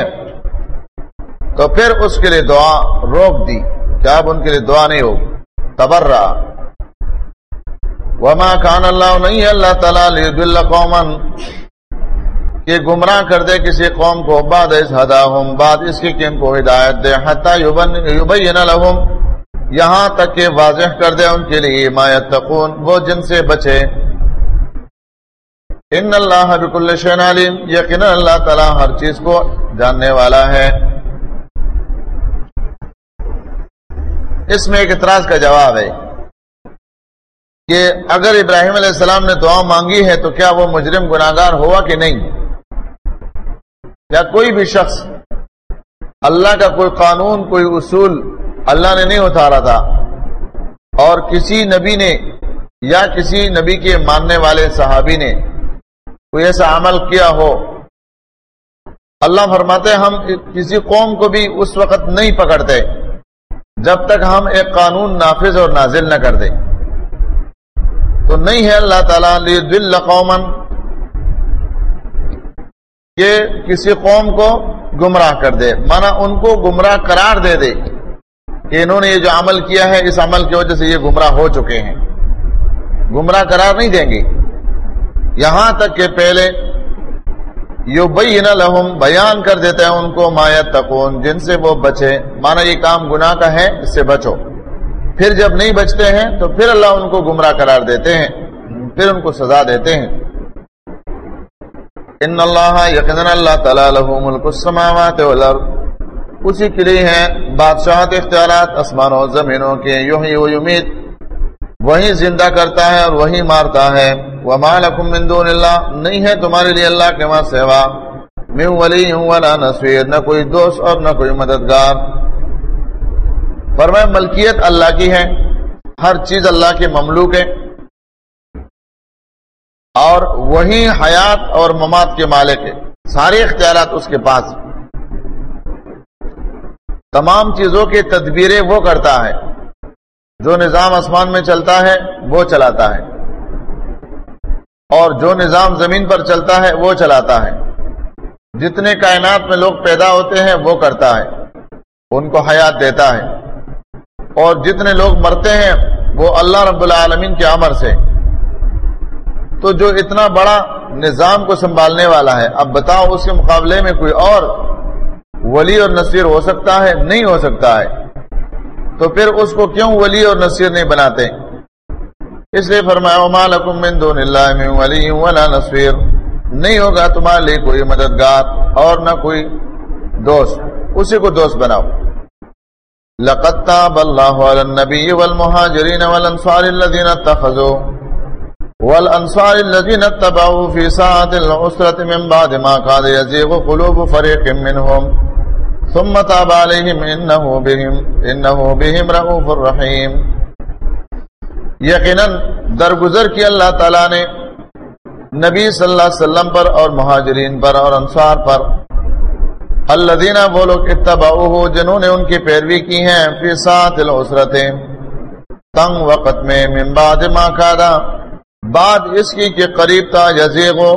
تو پھر اس کے لیے دعا روک دی کہ اب ان کے لیے دعا نہیں ہوگی۔ تبر رہا وما کان اللہ نہیں اللہ تعالیٰ قومن کہ گمراہ کر دے کسی قوم کو، بعد اس ہداہم بعد اس کی کن کو ہدایت دے حتی یبین لہم یہاں تک کہ واضح کر دے ان کے لیے، ما یتقون۔ وہ جن سے بچے ان اللہ بکل شین علیم یقینا اللہ تعالی ہر چیز کو جاننے والا ہے۔ اس میں ایک اعتراض کا جواب ہے کہ اگر ابراہیم علیہ السلام نے دعا مانگی ہے تو کیا وہ مجرم گناگار ہوا کہ نہیں؟ یا کوئی بھی شخص اللہ کا کوئی قانون، کوئی اصول اللہ نے نہیں اتارا تھا اور کسی نبی نے یا کسی نبی کے ماننے والے صحابی نے کوئی ایسا عمل کیا ہو۔ اللہ فرماتے ہم کسی قوم کو بھی اس وقت نہیں پکڑتے جب تک ہم ایک قانون نافذ اور نازل نہ کر دیں۔ تو نہیں ہے اللہ تعالیٰ دل قومن کہ کسی قوم کو گمراہ کر دے۔ مانا ان کو گمراہ قرار دے دے کہ انہوں نے یہ جو عمل کیا ہے، اس عمل کی وجہ سے یہ گمراہ ہو چکے ہیں۔ گمراہ قرار نہیں دیں گے۔ یہاں تک کہ پہلے یو لہم، بیان کر دیتا ہے ان کو مایت تکون جن سے وہ بچے، مانا یہ کام گناہ کا ہے، اس سے بچو۔ پھر جب نہیں بچتے ہیں، تو پھر اللہ ان کو گمراہ قرار دیتے ہیں، پھر ان کو سزا دیتے ہیں۔ ان اللہ یقین اللہ تعالی لہ ملک السماوات والارض۔ اسی کے لیے ہیں بادشاہت اختیارات اسمان و زمینوں کے یوہی و یمید وہی زندہ کرتا ہے اور وہی مارتا ہے۔ وما لکم من دون اللہ نہیں ہے تمہارے لیے اللہ کے ماں سیوا۔ میں ولی ہوں ولا نصیر، نہ کوئی دوست اور نہ کوئی مددگار۔ فرمائے ملکیت اللہ کی ہے، ہر چیز اللہ کے مملوک ہے۔ اور وہی حیات اور مماد کے مالک ہے۔ سارے اختیارات اس کے پاس۔ تمام چیزوں کی تدبیریں وہ کرتا ہے۔ جو نظام آسمان میں چلتا ہے، وہ چلاتا ہے۔ اور جو نظام زمین پر چلتا ہے، وہ چلاتا ہے۔ جتنے کائنات میں لوگ پیدا ہوتے ہیں، وہ کرتا ہے۔ ان کو حیات دیتا ہے۔ اور جتنے لوگ مرتے ہیں، وہ اللہ رب العالمین کے عمر سے۔ تو جو اتنا بڑا نظام کو سنبھالنے والا ہے، اب بتاؤ، اس کے مقابلے میں کوئی اور ولی اور نصیر ہو سکتا ہے؟ نہیں ہو سکتا ہے۔ تو پھر اس کو کیوں ولی اور نصیر نہیں بناتے؟ اس لیے فرمایا ما لکم من دون اللہ من ولی ولا نصیر نہیں ہوگا تمہارے لیے کوئی مددگار اور نہ کوئی دوست۔ اسی کو دوست بناؤ۔ لقد تاب اللہ علی النبی والمہاجرین والانصار الذین اتخذوا والانصار الذين اتبعوا في ساعة العسرة من بعد ما قاد يزيغ قلوب فريق منهم ثم تاب عليهم انه بهم انه بهم رؤوف الرحيم یقیناً درگزر کی اللہ تعالیٰ نے نبی صلی اللہ علیہ وسلم پر اور مہاجرین پر اور انصار پر اللہ دینا وہ لوگ اتبا جنہوں نے ان کی پیروی کی ہیں، فی سات العسرتیں تنگ وقت میں، من بعد ما کادا، بعد اس کی کہ قریب تا یزیغو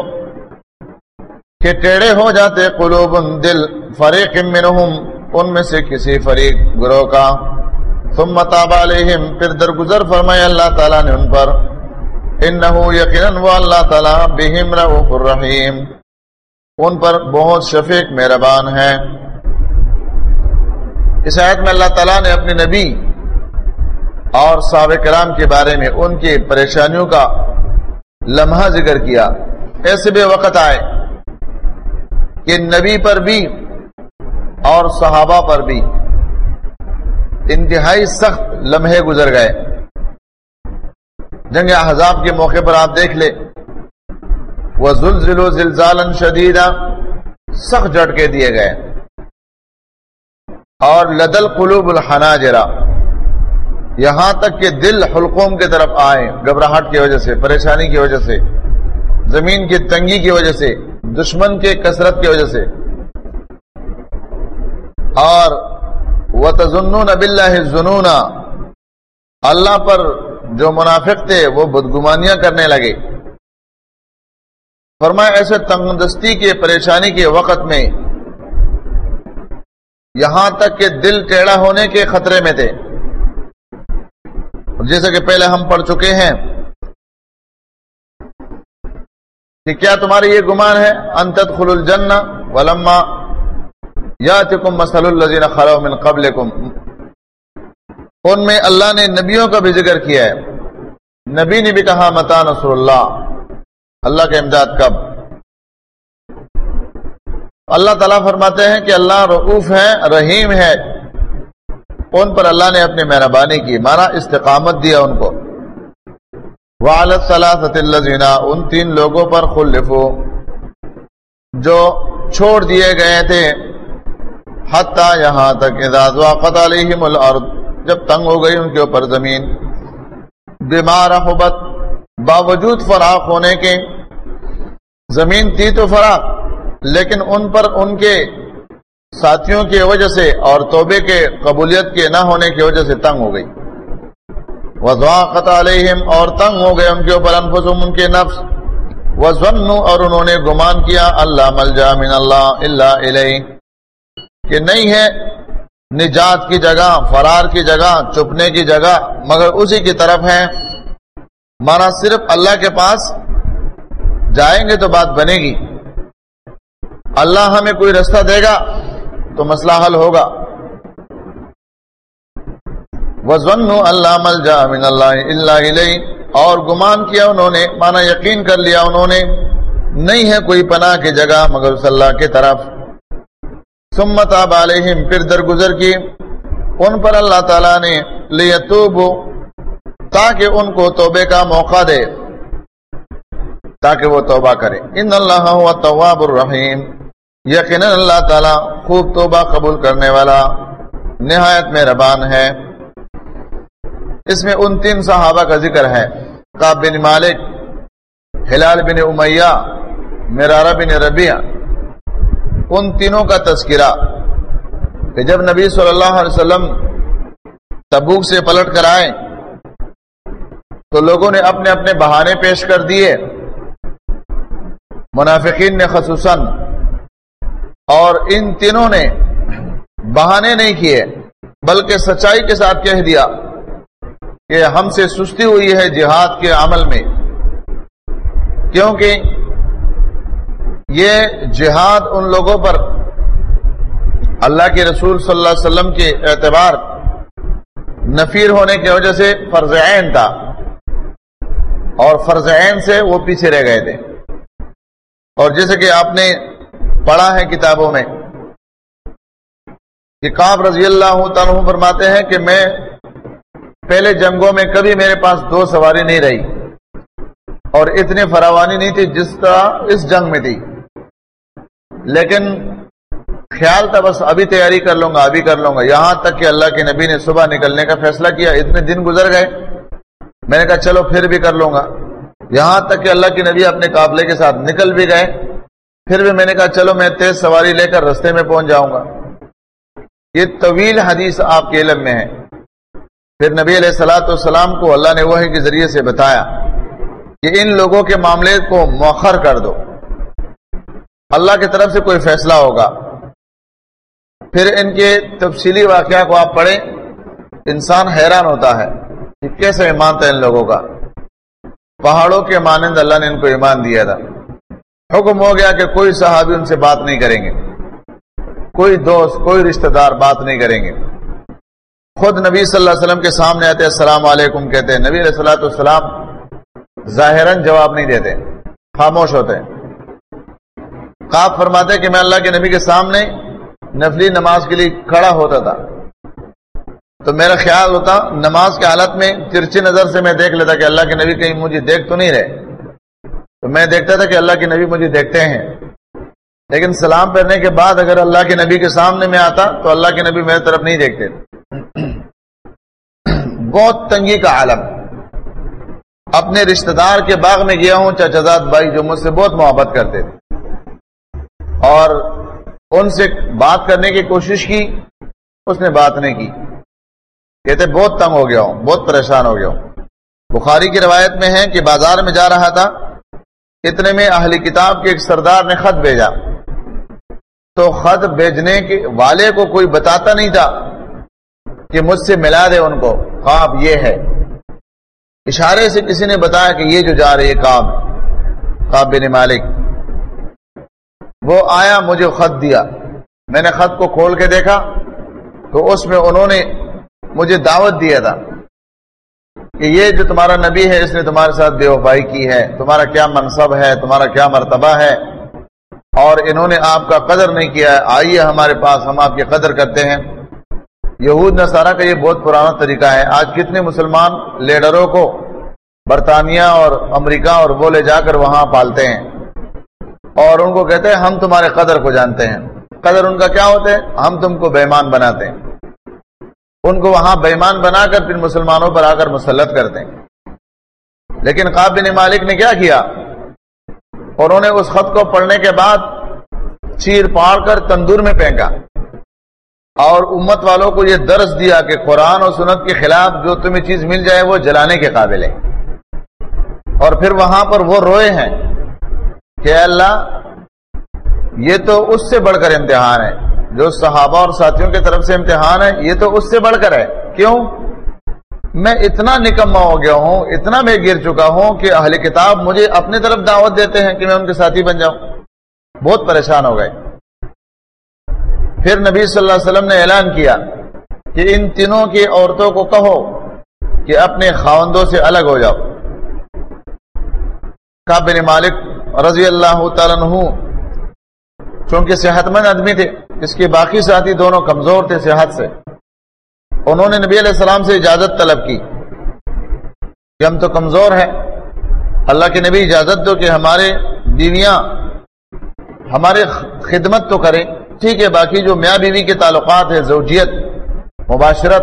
کہ ٹیڑے ہو جاتے قلوب دل فریق منہم، ان میں سے کسی فریق گروہ کا۔ ثم تاب علیہم، پھر درگزر فرمائے اللہ تعالیٰ نے ان پر۔ انہو یقیناً وہ اللہ تعالیٰ بہم رعوف الرحیم۔ ان پر بہت شفیق مہربان ہے اس آیت میں اللہ تعالیٰ نے اپنے نبی اور صحابہ کرام کے بارے میں ان کی پریشانیوں کا لمحہ ذکر کیا۔ ایسے بے وقت آئے۔ کہ نبی پر بھی اور صحابہ پر بھی انتہائی سخت لمحے گزر گئے۔ جنگ احزاب کے موقع پر آپ دیکھ لے وہ زلزل و زلزال شدیدہ سخت جھٹکے دیے گئے۔ اور لدل قلوب الحناجرا یہاں تک کہ دل حلقوم کی طرف آئے گھبراہٹ کی وجہ سے، پریشانی کی وجہ سے، زمین کی تنگی کی وجہ سے۔ دشمن کے کثرت کی وجہ سے۔ اور وہ تزن اب اللہ پر جو منافق تھے، وہ بدگمانیاں کرنے لگے۔ فرمایا، ایسے تنگدستی کے، پریشانی کے وقت میں، یہاں تک کہ دل ٹیڑھا ہونے کے خطرے میں تھے۔ جیسے کہ پہلے ہم پڑھ چکے ہیں کہ کیا تمہاری یہ گمان ہے؟ انتت خل الجن ولما یا تکم مسل الزین خلو من قبل ان میں اللہ نے نبیوں کا بھی ذکر کیا ہے۔ نبی نے بھی کہا، متا نصر اللہ اللہ کے امداد کب؟ اللہ تعالیٰ فرماتے ہیں کہ اللہ رعوف ہے، رحیم ہے۔ ان پر اللہ نے اپنی مہربانی کی مانا استقامت دیا ان کو۔ والد صلاح ان تین لوگوں پر خلفو جو چھوڑ دیے گئے تھے۔ حتیٰ یہاں تک اعزاز واقع علیہم الارض، جب تنگ ہو گئی ان کے اوپر زمین۔ بیمار حبت باوجود فراق ہونے کے۔ زمین تھی تو فراق لیکن ان پر ان کے ساتھیوں کی وجہ سے اور توبے کے قبولیت کے نہ ہونے کی وجہ سے تنگ ہو گئی۔ وضواقت علیہم اور تنگ ہو گئے ان کے اوپر انفسم ان کے نفس۔ وزن اور انہوں نے گمان کیا، اللہ ملجا من اللہ اللہ علیہ کہ نہیں ہے، نجات کی جگہ، فرار کی جگہ، چپنے کی جگہ، مگر اسی کی طرف ہے مانا صرف اللہ کے پاس جائیں گے تو بات بنے گی۔ اللہ ہمیں کوئی رستہ دے گا تو مسئلہ حل ہوگا۔ وزن اللہ مل جا من اللہ اللہ علیہ اور گمان کیا انہوں نے مانا یقین کر لیا انہوں نے، نہیں ہے کوئی پناہ کی جگہ مگر اس اللہ کی طرف۔ سمت آب علیہم پھر درگزر کی۔ ان پر اللہ تعالیٰ نے لیتوب تاکہ ان کو توبے کا موقع دے۔ تاکہ وہ توبہ کرے۔ ان اللہ ہوا تواب الرحیم یقینا اللہ تعالی خوب توبہ قبول کرنے والا، نہایت میں ربان ہے۔ اس میں ان تین صحابہ کا ذکر ہے۔ قاب بن مالک، ہلال بن امیہ، مرارہ بن ربیع ان تینوں کا تذکرہ کہ جب نبی صلی اللہ علیہ وسلم تبوک سے پلٹ کر آئے، تو لوگوں نے اپنے اپنے بہانے پیش کر دیے۔ منافقین نے خصوصاً، اور ان تینوں نے بہانے نہیں کیے، بلکہ سچائی کے ساتھ کہہ دیا۔ کہ ہم سے سستی ہوئی ہے جہاد کے عمل میں۔ کیونکہ یہ جہاد ان لوگوں پر اللہ کے رسول صلی اللہ علیہ وسلم کے اعتبار نفیر ہونے کی وجہ سے فرض عین تھا اور فرض عین سے وہ پیچھے رہ گئے تھے۔ اور جیسے کہ آپ نے پڑھا ہے کتابوں میں کہ کاب رضی اللہ تعالیٰ فرماتے ہیں کہ میں پہلے جنگوں میں کبھی میرے پاس دو سواری نہیں رہی اور اتنی فراوانی نہیں تھی جس طرح اس جنگ میں تھی۔ لیکن خیال تھا، بس ابھی تیاری کر لوں گا، ابھی کر لوں گا۔ یہاں تک کہ اللہ کے نبی نے صبح نکلنے کا فیصلہ کیا، اتنے دن گزر گئے۔ میں نے کہا، چلو پھر بھی کر لوں گا۔ یہاں تک کہ اللہ کے نبی اپنے قابلے کے ساتھ نکل بھی گئے۔ پھر بھی میں نے کہا، چلو میں تیز سواری لے کر رستے میں پہنچ جاؤں گا۔ یہ طویل حدیث آپ کے علم میں ہے۔ پھر نبی علیہ السلاۃ والسلام کو اللہ نے وحی کے ذریعے سے بتایا کہ ان لوگوں کے معاملے کو مؤخر کر دو۔ اللہ کی طرف سے کوئی فیصلہ ہوگا۔ پھر ان کے تفصیلی واقعہ کو آپ پڑھیں۔ انسان حیران ہوتا ہے کہ کیسے مانتا ہے ان لوگوں کا۔ پہاڑوں کے مانند اللہ نے ان کو ایمان دیا تھا۔ حکم ہو گیا کہ کوئی صحابی ان سے بات نہیں کریں گے۔ کوئی دوست، کوئی رشتہ دار بات نہیں کریں گے۔ خود نبی صلی اللہ علیہ وسلم کے سامنے آتے، السلام علیکم کہتے ہیں نبی علیہ السلام ظاہراً جواب نہیں دیتے، خاموش ہوتے۔ خواب فرماتے کہ میں اللہ کے نبی کے سامنے نفلی نماز کے لیے کھڑا ہوتا تھا۔ تو میرا خیال ہوتا، نماز کے حالت میں ترچی نظر سے میں دیکھ لیتا کہ اللہ کے نبی کہیں مجھے دیکھ تو نہیں رہے۔ تو میں دیکھتا تھا کہ اللہ کے نبی مجھے دیکھتے ہیں۔ لیکن سلام پھرنے کے بعد اگر اللہ کے نبی کے سامنے میں آتا تو اللہ کے نبی میرے طرف نہیں دیکھتے۔ بہت تنگی کا عالم۔ اپنے رشتہ دار کے باغ میں گیا ہوں چچا بھائی جو مجھ سے بہت محبت کرتے تھے۔ اور ان سے بات کرنے کی کوشش کی، اس نے بات نہیں کی۔ کہتے، بہت تنگ ہو گیا ہوں، بہت پریشان ہو گیا ہوں۔ بخاری کی روایت میں ہے کہ بازار میں جا رہا تھا، اتنے میں اہلی کتاب کے ایک سردار نے خط بھیجا۔ تو خط بھیجنے کے والے کو کوئی بتاتا نہیں تھا۔ کہ مجھ سے ملا دے ان کو، خواب یہ ہے۔ اشارے سے کسی نے بتایا کہ یہ جو جا رہے کام خواب بن مالک۔ وہ آیا، مجھے خط دیا۔ میں نے خط کو کھول کے دیکھا، تو اس میں انہوں نے مجھے دعوت دیا تھا کہ یہ جو تمہارا نبی ہے، اس نے تمہارے ساتھ بے وفائی کی ہے۔ تمہارا کیا منصب ہے؟ تمہارا کیا مرتبہ ہے؟ اور انہوں نے آپ کا قدر نہیں کیا ہے۔ آئیے ہمارے پاس، ہم آپ کی قدر کرتے ہیں۔ یہود نصارہ کا یہ بہت پرانا طریقہ ہے۔ آج کتنے مسلمان لیڈروں کو برطانیہ اور امریکہ اور وہ لے جا کر وہاں پالتے ہیں اور ان کو کہتے ہیں، ہم تمہارے قدر کو جانتے ہیں۔ قدر ان کا کیا ہوتا ہے ہم تم کو بےمان بناتے ہیں۔ ان کو وہاں بےمان بنا کر پھر مسلمانوں پر آ کر مسلط کرتے ہیں۔ لیکن قابل مالک نے کیا کیا؟ اور انہوں نے اس خط کو پڑھنے کے بعد چیر پاڑ کر تندور میں پھینکا۔ اور امت والوں کو یہ درس دیا کہ قرآن اور سنت کے خلاف جو تمہیں چیز مل جائے وہ جلانے کے قابل ہے۔ اور پھر وہاں پر وہ روئے ہیں کہ اللہ، یہ تو اس سے بڑھ کر امتحان ہے۔ جو صحابہ اور ساتھیوں کی طرف سے امتحان ہے، یہ تو اس سے بڑھ کر ہے۔ کیوں؟ میں اتنا نکما ہو گیا ہوں، اتنا میں گر چکا ہوں کہ اہل کتاب مجھے اپنی طرف دعوت دیتے ہیں کہ میں ان کے ساتھی بن جاؤں۔ بہت پریشان ہو گئے۔ پھر نبی صلی اللہ علیہ وسلم نے اعلان کیا کہ ان تینوں کی عورتوں کو کہو کہ اپنے خاوندوں سے الگ ہو جاؤ۔ بن مالک رضی اللہ تعالیٰ چونکہ صحت مند آدمی تھے، اس کے باقی ساتھی دونوں کمزور تھے صحت سے۔ انہوں نے نبی علیہ السلام سے اجازت طلب کی کہ ہم تو کمزور ہیں۔ اللہ کے نبی اجازت دو کہ ہمارے بیویاں ہمارے خدمت تو کریں۔ ٹھیک ہے، باقی جو میاں بیوی کے تعلقات ہے زوجیت، مباشرت،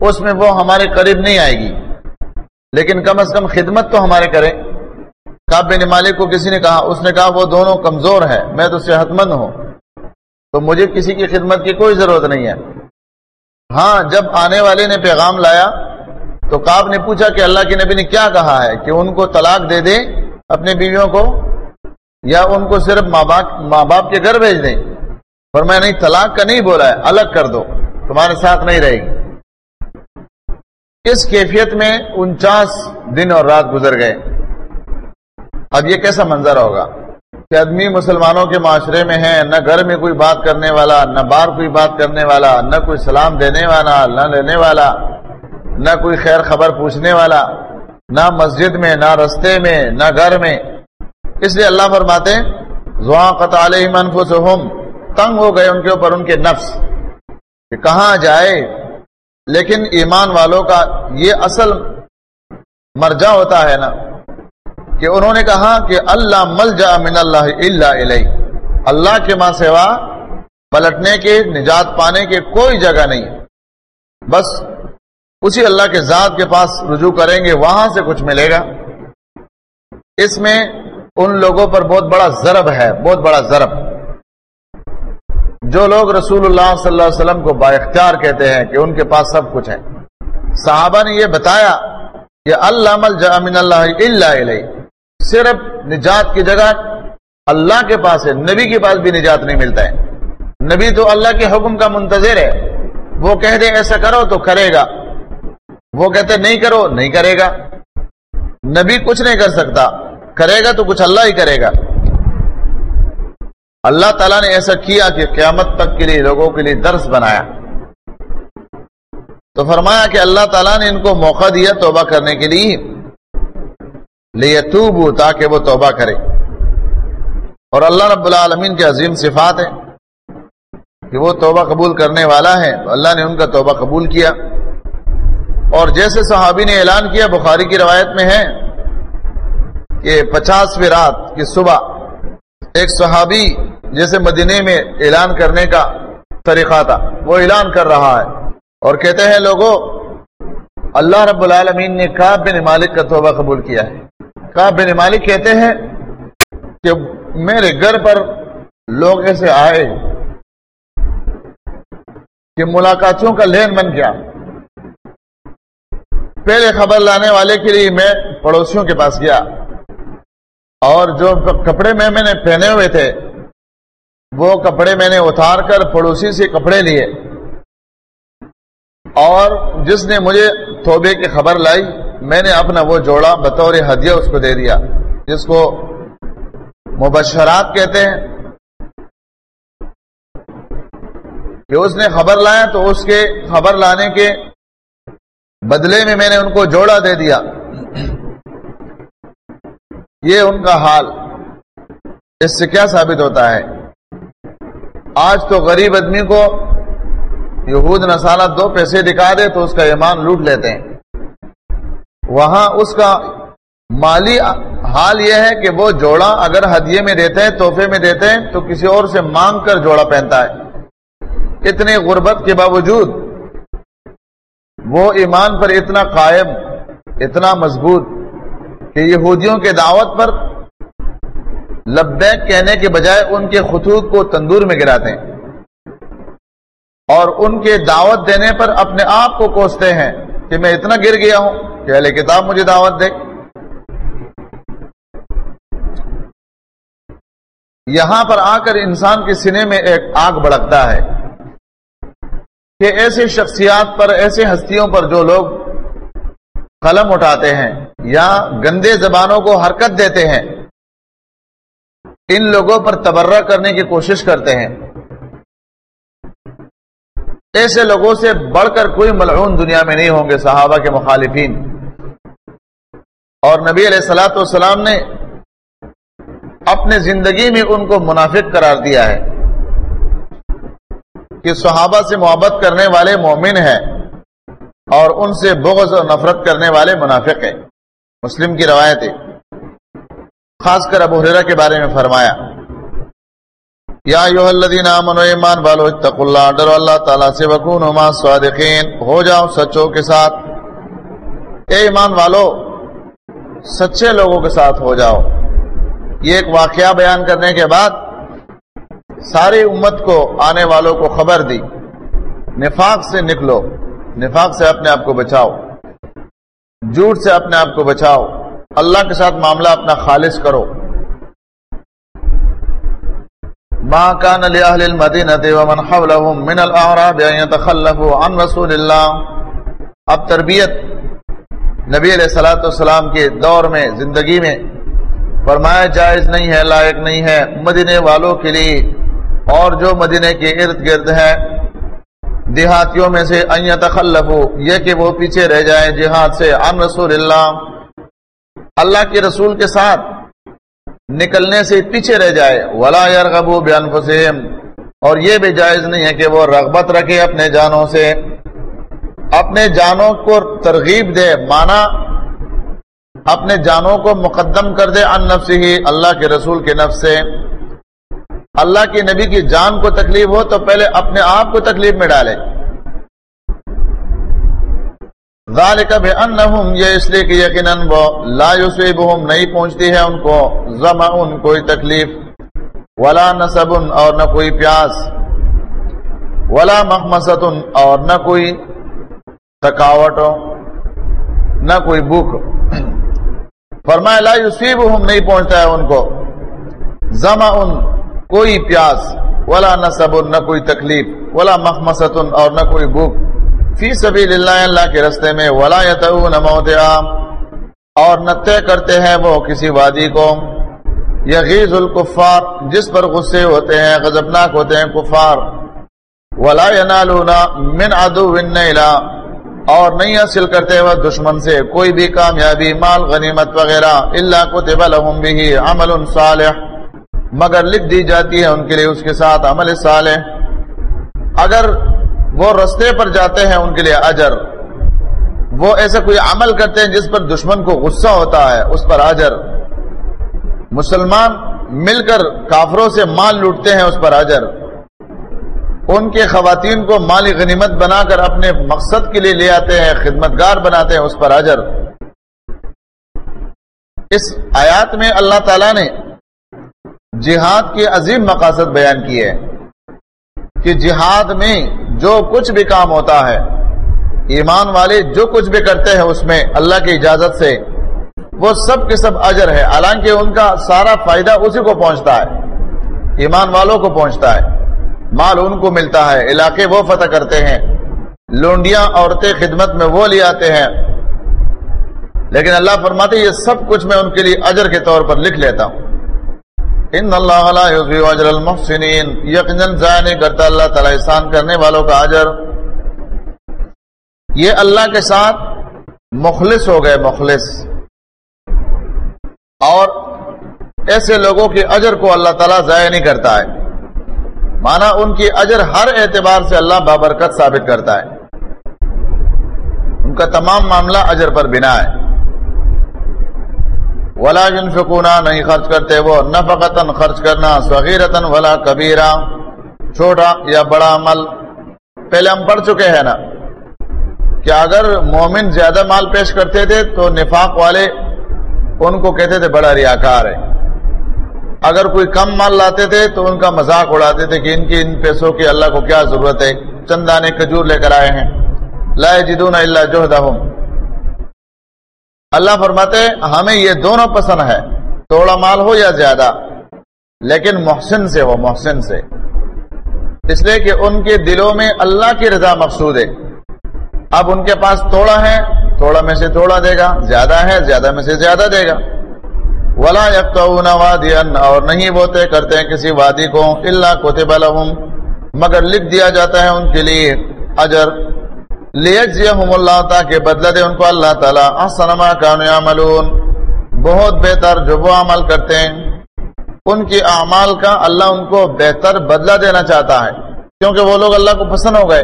اس میں وہ ہمارے قریب نہیں آئے گی۔ لیکن کم از کم خدمت تو ہمارے کریں۔ کاب بن مالک کو کسی نے کہا، اس نے کہا، وہ دونوں کمزور ہے میں تو صحت مند ہوں۔ تو مجھے کسی کی خدمت کی کوئی ضرورت نہیں ہے۔ ہاں جب آنے والے نے پیغام لایا، تو کاب نے پوچھا کہ اللہ کے نبی نے کیا کہا ہے کہ ان کو طلاق دے دیں اپنے بیویوں کو، یا ان کو صرف ماں باپ ماں باپ کے گھر بھیج دیں؟ پر میں نہیں، طلاق کا نہیں بولا ہے، الگ کر دو تمہارے ساتھ نہیں رہے گی۔ اس کیفیت میں انچاس دن اور رات گزر گئے۔ اب یہ کیسا منظر ہوگا؟ کہ آدمی مسلمانوں کے معاشرے میں ہے، نہ گھر میں کوئی بات کرنے والا، نہ باہر کوئی بات کرنے والا، نہ کوئی سلام دینے والا، نہ لینے والا، نہ کوئی خیر خبر پوچھنے والا، نہ مسجد میں، نہ رستے میں، نہ گھر میں۔ اس لیے اللہ فرماتے تنگ ہو گئے ان کے اوپر ان کے نفس کہ کہاں جائے؟ لیکن ایمان والوں کا یہ اصل مرجع ہوتا ہے نا کہ انہوں نے کہا کہ اللہ مل جا من اللہ اللہ اللہ کے ماں سوا پلٹنے کے، نجات پانے کے کوئی جگہ نہیں۔ بس اسی اللہ کے ذات کے پاس رجوع کریں گے، وہاں سے کچھ ملے گا۔ اس میں ان لوگوں پر بہت بڑا ضرب ہے، بہت بڑا ضرب۔ جو لوگ رسول اللہ صلی اللہ علیہ وسلم کو با اختیار کہتے ہیں کہ ان کے پاس سب کچھ ہے۔ صحابہ نے یہ بتایا کہ اللہ مل جامن اللہ اللہ صرف نجات کی جگہ اللہ کے پاس ہے، نبی کے پاس بھی نجات نہیں ملتا ہے۔ نبی تو اللہ کے حکم کا منتظر ہے۔ وہ کہہ دے ایسا کرو تو کرے گا۔ وہ کہتے نہیں کرو، نہیں کرے گا۔ نبی کچھ نہیں کر سکتا۔ کرے گا تو کچھ اللہ ہی کرے گا۔ اللہ تعالیٰ نے ایسا کیا کہ قیامت تک کے لیے لوگوں کے لیے درس بنایا۔ تو فرمایا کہ اللہ تعالیٰ نے ان کو موقع دیا توبہ کرنے کے لیے۔ تاکہ وہ توبہ کرے۔ اور اللہ رب العالمین کے عظیم صفات ہے کہ وہ توبہ قبول کرنے والا ہے۔ اللہ نے ان کا توبہ قبول کیا۔ اور جیسے صحابی نے اعلان کیا، بخاری کی روایت میں ہے کہ پچاسویں رات کی صبح ایک صحابی جیسے مدینے میں اعلان کرنے کا طریقہ تھا، وہ اعلان کر رہا ہے اور کہتے ہیں لوگوں اللہ رب العالمین نے کاب بن مالک کا توبہ قبول کیا ہے۔ کاب بن مالک کہتے ہیں کہ میرے گھر پر لوگ ایسے آئے کہ ملاقاتوں کا لین بن گیا۔ پہلے خبر لانے والے کے لیے میں پڑوسیوں کے پاس گیا۔ اور جو کپڑے میں میں نے پہنے ہوئے تھے، وہ کپڑے میں نے اتار کر پڑوسی سے کپڑے لیے۔ اور جس نے مجھے توبے کی خبر لائی، میں نے اپنا وہ جوڑا بطور ہدیہ اس کو دے دیا، جس کو مبشرات کہتے ہیں۔ کہ اس نے خبر لایا تو اس کے خبر لانے کے بدلے میں میں نے ان کو جوڑا دے دیا۔ یہ ان کا حال اس سے کیا ثابت ہوتا ہے؟ آج تو غریب آدمی کو یہود نسالہ دو پیسے دکھا دے تو اس کا ایمان لوٹ لیتے ہیں۔ وہاں اس کا مالی حال یہ ہے کہ وہ جوڑا اگر ہدیے میں دیتے ہیں، تحفے میں دیتے ہیں، تو کسی اور سے مانگ کر جوڑا پہنتا ہے۔ اتنے غربت کے باوجود وہ ایمان پر اتنا قائم، اتنا مضبوط کہ یہودیوں کے دعوت پر لبیک کہنے کے بجائے ان کے خطوط کو تندور میں گراتے ہیں اور ان کے دعوت دینے پر اپنے آپ کو کوستے ہیں کہ میں اتنا گر گیا ہوں کہ اہل کتاب مجھے دعوت دے یہاں پر آ کر انسان کے سینے میں ایک آگ بڑکتا ہے کہ ایسے شخصیات پر، ایسے ہستیوں پر جو لوگ قلم اٹھاتے ہیں یا گندے زبانوں کو حرکت دیتے ہیں، ان لوگوں پر تبرہ کرنے کی کوشش کرتے ہیں۔ ایسے لوگوں سے بڑھ کر کوئی ملعون دنیا میں نہیں ہوں گے صحابہ کے مخالفین۔ اور نبی علیہ السلاۃ والسلام نے اپنے زندگی میں ان کو منافق قرار دیا ہے۔ کہ صحابہ سے محبت کرنے والے مومن ہیں۔ اور ان سے بغض اور نفرت کرنے والے منافق ہیں۔ مسلم کی روایت ہے۔ خاص کر ابو حریرہ کے بارے میں فرمایا، یا ایوہ الذین آمنوا ایمان والو، اتقوا اللہ، ڈرو اللہ تعالیٰ سے، وکونوا ما صادقین ہو جاؤ سچوں کے ساتھ۔ اے ایمان والو، سچے لوگوں کے ساتھ ہو جاؤ۔ یہ ایک واقعہ بیان کرنے کے بعد ساری امت کو، آنے والوں کو خبر دی۔ نفاق سے نکلو۔ نفاق سے اپنے آپ کو بچاؤ، جھوٹ سے اپنے آپ کو بچاؤ، اللہ کے ساتھ معاملہ اپنا خالص کرو۔ ما كان لأهل المدينة ومن حولهم من الأعراب أن يتخلفوا عن رسول الله اب تربیت نبی علیہ السلاۃ والسلام کے دور میں، زندگی میں فرمایا جائز نہیں ہے، لائق نہیں ہے۔ مدینے والوں کے لیے اور جو مدینے کے ارد گرد ہے دیہاتیوں میں سے ان تخلفو یہ کہ وہ پیچھے رہ جائیں جہاد سے عن رسول اللہ اللہ کے رسول کے ساتھ نکلنے سے پیچھے رہ جائے۔ ولا یرغبو بانفسہم اور یہ بھی جائز نہیں ہے کہ وہ رغبت رکھے اپنے جانوں سے۔ اپنے جانوں کو ترغیب دے، مانا اپنے جانوں کو مقدم کر دے ان نفس ہی اللہ کے رسول کے نفس سے۔ اللہ کی نبی کی جان کو تکلیف ہو تو پہلے اپنے آپ کو تکلیف میں ڈالے۔ ذالک بانہم یہ اس لیے کہ یقیناً وہ لا یصیبہم، نہیں پہنچتی ہے ان کو۔ ظمأن، کوئی تکلیف۔ ولا نصب اور نہ کوئی پیاس۔ ولا مخمصت اور نہ کوئی تھکاوٹ نہ کوئی بھوک۔ فرمایا، لا یصیبہم، نہیں پہنچتا ہے ان کو۔ ظمأن کوئی پیاس، ولا نصب، نہ کوئی تکلیف، ولا مخمصت اور نہ کوئی بھوک۔ فی سبیل اللہ اللہ کے رستے میں ولا یتعون موتعا اور نہ طے کرتے ہیں وہ کسی وادی کو۔ یغیظ الکفار، جس پر غصے ہوتے ہیں، غضبناک ہوتے ہیں، کفار۔ ولا ینالون من عدو نیلا اور نہیں حاصل کرتے وہ دشمن سے کوئی بھی کامیابی، مال، غنیمت وغیرہ۔ اللہ کتب لهم به عمل صالح۔ مگر لکھ دی جاتی ہے ان کے لیے، اس کے ساتھ عمل صالح۔ اگر وہ رستے پر جاتے ہیں، ان کے لیے اجر۔ وہ ایسا کوئی عمل کرتے ہیں جس پر دشمن کو غصہ ہوتا ہے، اس پر اجر۔ مسلمان مل کر کافروں سے مال لوٹتے ہیں، اس پر اجر۔ ان کے خواتین کو مالی غنیمت بنا کر اپنے مقصد کے لیے لے آتے ہیں خدمت گار بناتے ہیں، اس پر اجر۔ اس آیات میں اللہ تعالی نے جہاد کے عظیم مقاصد بیان کیے کہ جہاد میں جو کچھ بھی کام ہوتا ہے، ایمان والے جو کچھ بھی کرتے ہیں اس میں اللہ کی اجازت سے وہ سب کے سب اجر ہے۔ حالانکہ ان کا سارا فائدہ اسی کو پہنچتا ہے، ایمان والوں کو پہنچتا ہے۔ مال ان کو ملتا ہے، علاقے وہ فتح کرتے ہیں۔ لونڈیاں عورتیں خدمت میں وہ لے آتے ہیں۔ لیکن اللہ فرماتے یہ سب کچھ میں ان کے لیے اجر کے طور پر لکھ لیتا ہوں۔ ان اللہ لا یضیع اجر المحسنین۔ یقیناً ضائع نہیں کرتا اللہ تعالی احسان کرنے والوں کا اجر۔ یہ اللہ کے ساتھ مخلص ہو گئے، مخلص۔ اور ایسے لوگوں کے اجر کو اللہ تعالیٰ ضائع نہیں کرتا ہے۔ مانا ان کی اجر ہر اعتبار سے اللہ بابرکت ثابت کرتا ہے۔ ان کا تمام معاملہ اجر پر بنا ہے۔ ولا ينفقونا، نہیں خرچ کرتے وہ نفقتن خرچ کرنا صغیرتن ولا کبیرہ چھوٹا یا بڑا عمل۔ پہلے ہم پڑھ چکے ہیں نا کہ اگر مومن زیادہ مال پیش کرتے تھے تو نفاق والے ان کو کہتے تھے بڑا ریاکار ہے۔ اگر کوئی کم مال لاتے تھے تو ان کا مذاق اڑاتے تھے کہ ان کی ان پیسوں کی اللہ کو کیا ضرورت ہے چند دانے کھجور لے کر آئے ہیں۔ لائے جدون اللہ جو اللہ فرماتے ہمیں یہ دونوں پسند ہے توڑا مال ہو یا زیادہ، لیکن محسن سے ہو، محسن سے۔ اس لیے کہ ان کے دلوں میں اللہ کی رضا مقصود ہے۔ اب ان کے پاس توڑا ہے توڑا میں سے توڑا دے گا، زیادہ ہے، زیادہ میں سے زیادہ دے گا۔ ولا وادیا اور نہیں وہ طے کرتے ہیں کسی وادی کو اللہ کو مگر لکھ دیا جاتا ہے ان کے لیے اجر۔ اللہ تاکہ بدلہ دے ان کو اللہ تعالیٰ. سنما یعملون. بہت بہتر جو وہ عمل کرتے ہیں، ان کی اعمال کا اللہ ان کو بہتر بدلہ دینا چاہتا ہے۔ کیونکہ وہ لوگ اللہ کو پسند ہو گئے۔